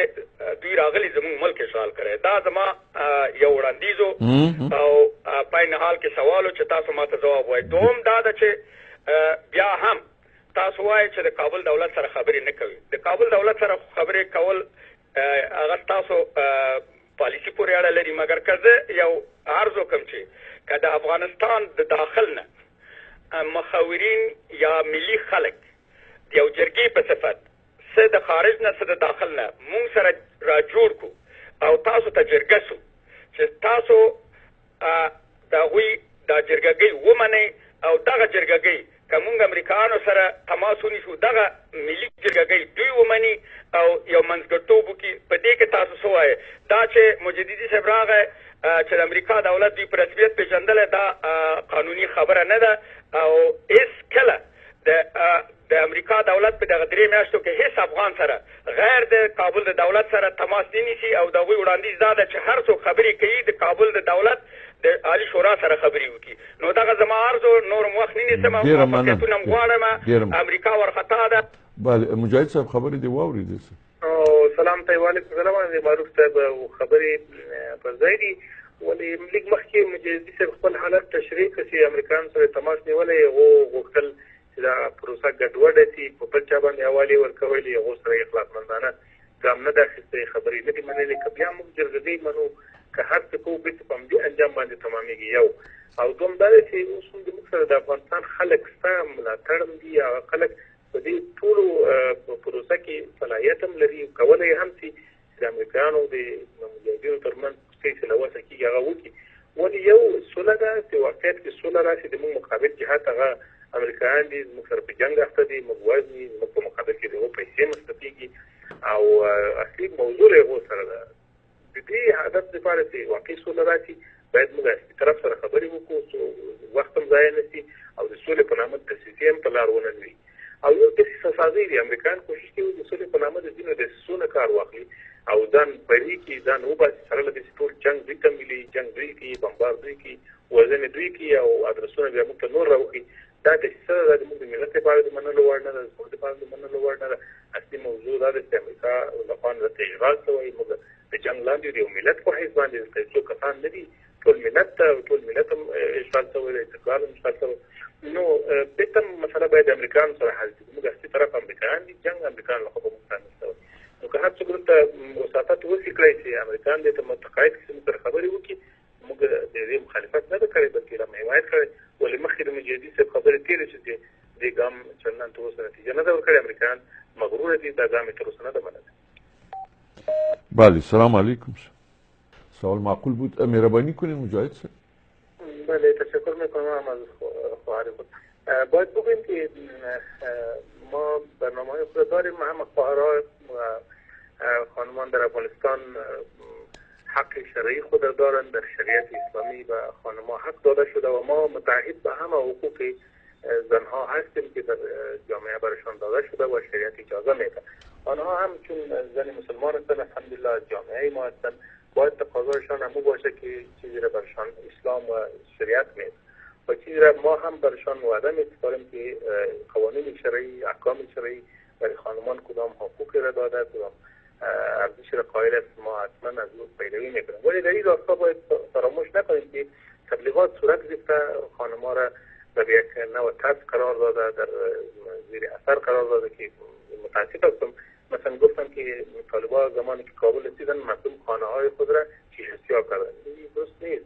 دوی راغلي زموږ ملک اشغال کړی. دا زما یو وړاندیز و او په عین حال کې سوال و چې تاسو ماته ځواب ووایئ. دوهم دا ده چې بیا هم تاسو وایئ چې د کابل دولت سره خبرې نه کوئ. د کابل دولت سره خبرې کول هغه ستاسو پالیسي پورې اړه لري مګر که زه یو عرض وکړم چې که د افغانستان د داخل نه مخورین یا ملي خلک د یو جرګې په صفت څه د خارج نه څه د داخل نه مونږ سره را جوړ کو او تاسو ته جرګه سو چې تاسو ا دهغوی دا جرګه ګۍ ومنۍ او دغه جرګه ګۍ که مونږ امریکایانو سره تماس ونیسو دغه ملي جرګه ګۍ دوی ومني او یو منځګړتوب وکړي په دې کې تاسو څه وایې دا چې مجددي صاحب راغی چې د امریکا دولت دوی په رسمیت پیژندلی دا قانوني خبره نه ده او هیڅ کله د د امریکا دولت په دغه درې میاشتو کې هیڅ افغان سره غیر د کابل د دولت سره تماس نه نیسي او د هغوی وړاندیز دا ده چې هر څوک خبرې کوي د کابل د دولت د عالي شورا سره خبرې وکړي. نو دغه زما عرض و، نور هم وخت نه نیسم او موفقیتونه هم غواړم. امریکا وارخطا ده. بله مجاهد صاحب خبرې دې واورېدې څه؟ سلام ته وعلیکم سلام عزیز معروف صاحب خبرې پر ځای دي ولې لږ مخکې مجاهدي صاحب خپل حالت تشریح کړ چې امریکایانو سره تماس نیولی هغو غوښتل چې دا پروسه ګډوډه شي، په بل چا باندې حوالې ورکول، هغو سره اخلاقمندانه ګام نه دی اخیستی، خبرې نه دي منلې، که بیا موږ جرګګۍ منو، که هر څه کوو، بېرته په همدې انجام باندې تمامېږي، یو او دوهم دا دی چې اوس هم زموږ سره د افغانستان خلک شته، ملاتړ هم دي، هغه خلک په دې ټولو پروسه کې صلاحیت هم لري، کولای یې هم شي. د امریکایانو د مجاهدینو تر منځ څه چې له وسه کېږي هغه وکړي ولې یو سوله ده چې واقعیت کې سوله راشي د موږ مقابل جهات هغه امریکایان دي موږ سره په جنګ اخته دي موږ وزني موږ په مقابل کې د هغو پیسې مصرفېږي او اصلي موضوع له هغو سره ده د دې هدف لپاره چې واقعي سوله راشي باید موږ هر طرف سره خبرې وکړو څو وخت هم ضایع نه شي او د سولې په نامه دسیسې هم په لار ونه لوي او یو دسیسه سازۍ دي امریکایان کوشش کوي د سولې په نامه د ځینو دسیسو نه کار واخلي او ځان بری کړي ځان وباسي سره له دې چې ټول جنګ دوی تمویلي جنګ دوی کوي بمبار دوی کوي وژنې دوی کوي او ادرسونه بیا موږ ته نور راوښي دا دسیسه ده زموږ د ملت لپاره د منلو وړ نه ده زموږ لپاره د منلو وړ نه ده اصلي موضوع دا ده چې امریکا له خوا نړۍ ته اشغال ته وایي موږ د جنګ لاندې د یو ملت په حیث باندې دلته یو څو کسان نه دي، ټول ملت ته او ټول ملت هم اشغال شوی دی، استقلال هم اشغال شوی نو بېرته مسله باید د امریکایانو سره حل شي، زموږ اصلي طرف امریکایان دي، جنګ امریکایانو لخوا به موږ تامین شوی نو که هر څوک دلته وساطت وسي کړای شي امریکایان دې ته متقاعد کړي، موږ سره خبرې وکړي، موږ د دې مخالفت نه دی کړی بلکې لا مو حمایت کړی، ولې مخکې د مجاهدي صاحب خبرې تېرې شوې چې دې ګام چندان تر اوسه نتیجه نه ده ورکړې، امریکایان مغروره دي، دا ګام یې تر اوسه نه دی منلی. بله سلام علیکم سوال معقول بود مهربانی کنید مجاهد سر بله تشکر میکنم هم از خواهر بود باید بگویم که ما برنامه های خود داریم هم خواهرها و خانمان در افغانستان حق شرعی خود دارند در شریعت اسلامی و خانما حق داده شده و ما متعهد به همه حقوق زنها هستیم که در جامعه برشان داده شده و شریعت اجازه میده آنها هم چون زن مسلمان هستند الحمدلله از جامعه ما هستند باید تقاضایشان همو باشه که چیزی را برشان اسلام و شریعت میده و چیزی را ما هم برشان وعده میسپاریم که قوانین شرعی احکام شرعی برای خانمان کدام حقوقی را داده کدام عبدی چرا قائل است ما حتما از او پیروی میکنم ولی در این راستا باید فراموش نکنیم که تبلیغات صورت گرفته خانما را در یک نوع ترس قرار داده در زیر اثر قرار داده که متاسف هستم مثلا گفتم که طالبا زمانی که کابل رسیدن مردم خانه های خود را چیش سیاه کردن این درست نیست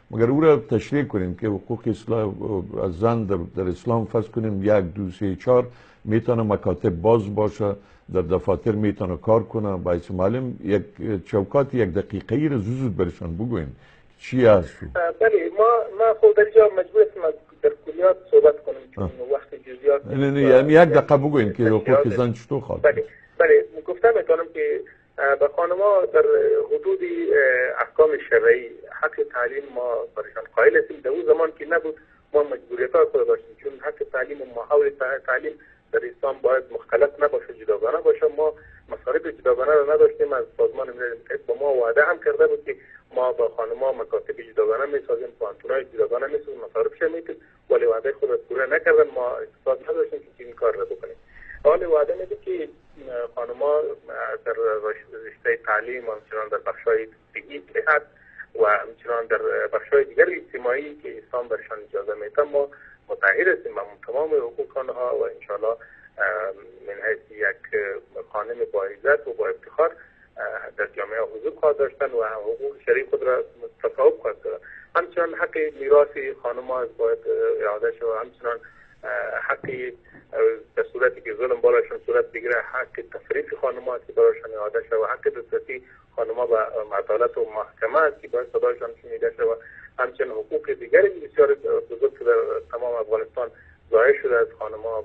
مگر او را تشریح کنیم که حقوق اسلام از زن در, در اسلام فرض کنیم یک دو سه چهار میتونه مکاتب باز باشه در دفاتر میتونه کار کنه باید معلم یک چوکات یک دقیقه ای را زود برشان بگوین چی هست بله ما ما خود در اینجا مجبور هستم در کلیات صحبت کنم چون وقت جزئیات نه نه یعنی یک دقیقه بگوین که حقوق زن چطور خواهد بله بله گفتم میتونم که به خانما در حدود احکام شرعی حق تعلیم ما برشان قائل هستیم در او زمان که نبود ما مجبوریت ها خود داشتیم چون حق تعلیم و محاول تعلیم در اسلام باید مختلط نباشه جداگانه باشه ما مصارف جداگانه را نداشتیم از سازمان ملل متحد به ما وعده هم کرده بود که ما با خانما مکاتب جداگانه میسازیم پانتونای جداگانه میسازیم مصارفش میتیم ولی وعده خود را پوره نکردن ما اقتصاد نداشتیم که این کار را بکنیم حال وعده میده که خانما در رشته تعلیم و همچنان در بخشای طبی صحت و همچنان در بخشای دیگر اجتماعی که اسلام برشان اجازه میده ما متحد هستیم و تمام حقوق آنها و انشاءالله من حیث یک خانم با عزت و با افتخار در جامعه حضور خواهد داشتن و حقوق شرعی خود را تصاحب خواهد کرد همچنان حق میراث خانم ها باید اعاده شد همچنان حق به صورتی که ظلم بالاشون صورت بگیره حق تفریق خانم ها که براشون اعاده شد حق دسترسی خانم ها به عدالت و محکمه است که باید صدایشان شنیده شد همچنین حقوق دیگری بسیار بزرگ که در تمام افغانستان ضایع شده از خانمها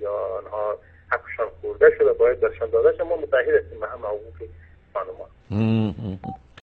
یا آنها حقشان خورده شده باید برشان داده شد ما متحد هستیم به همه حقوق خانمها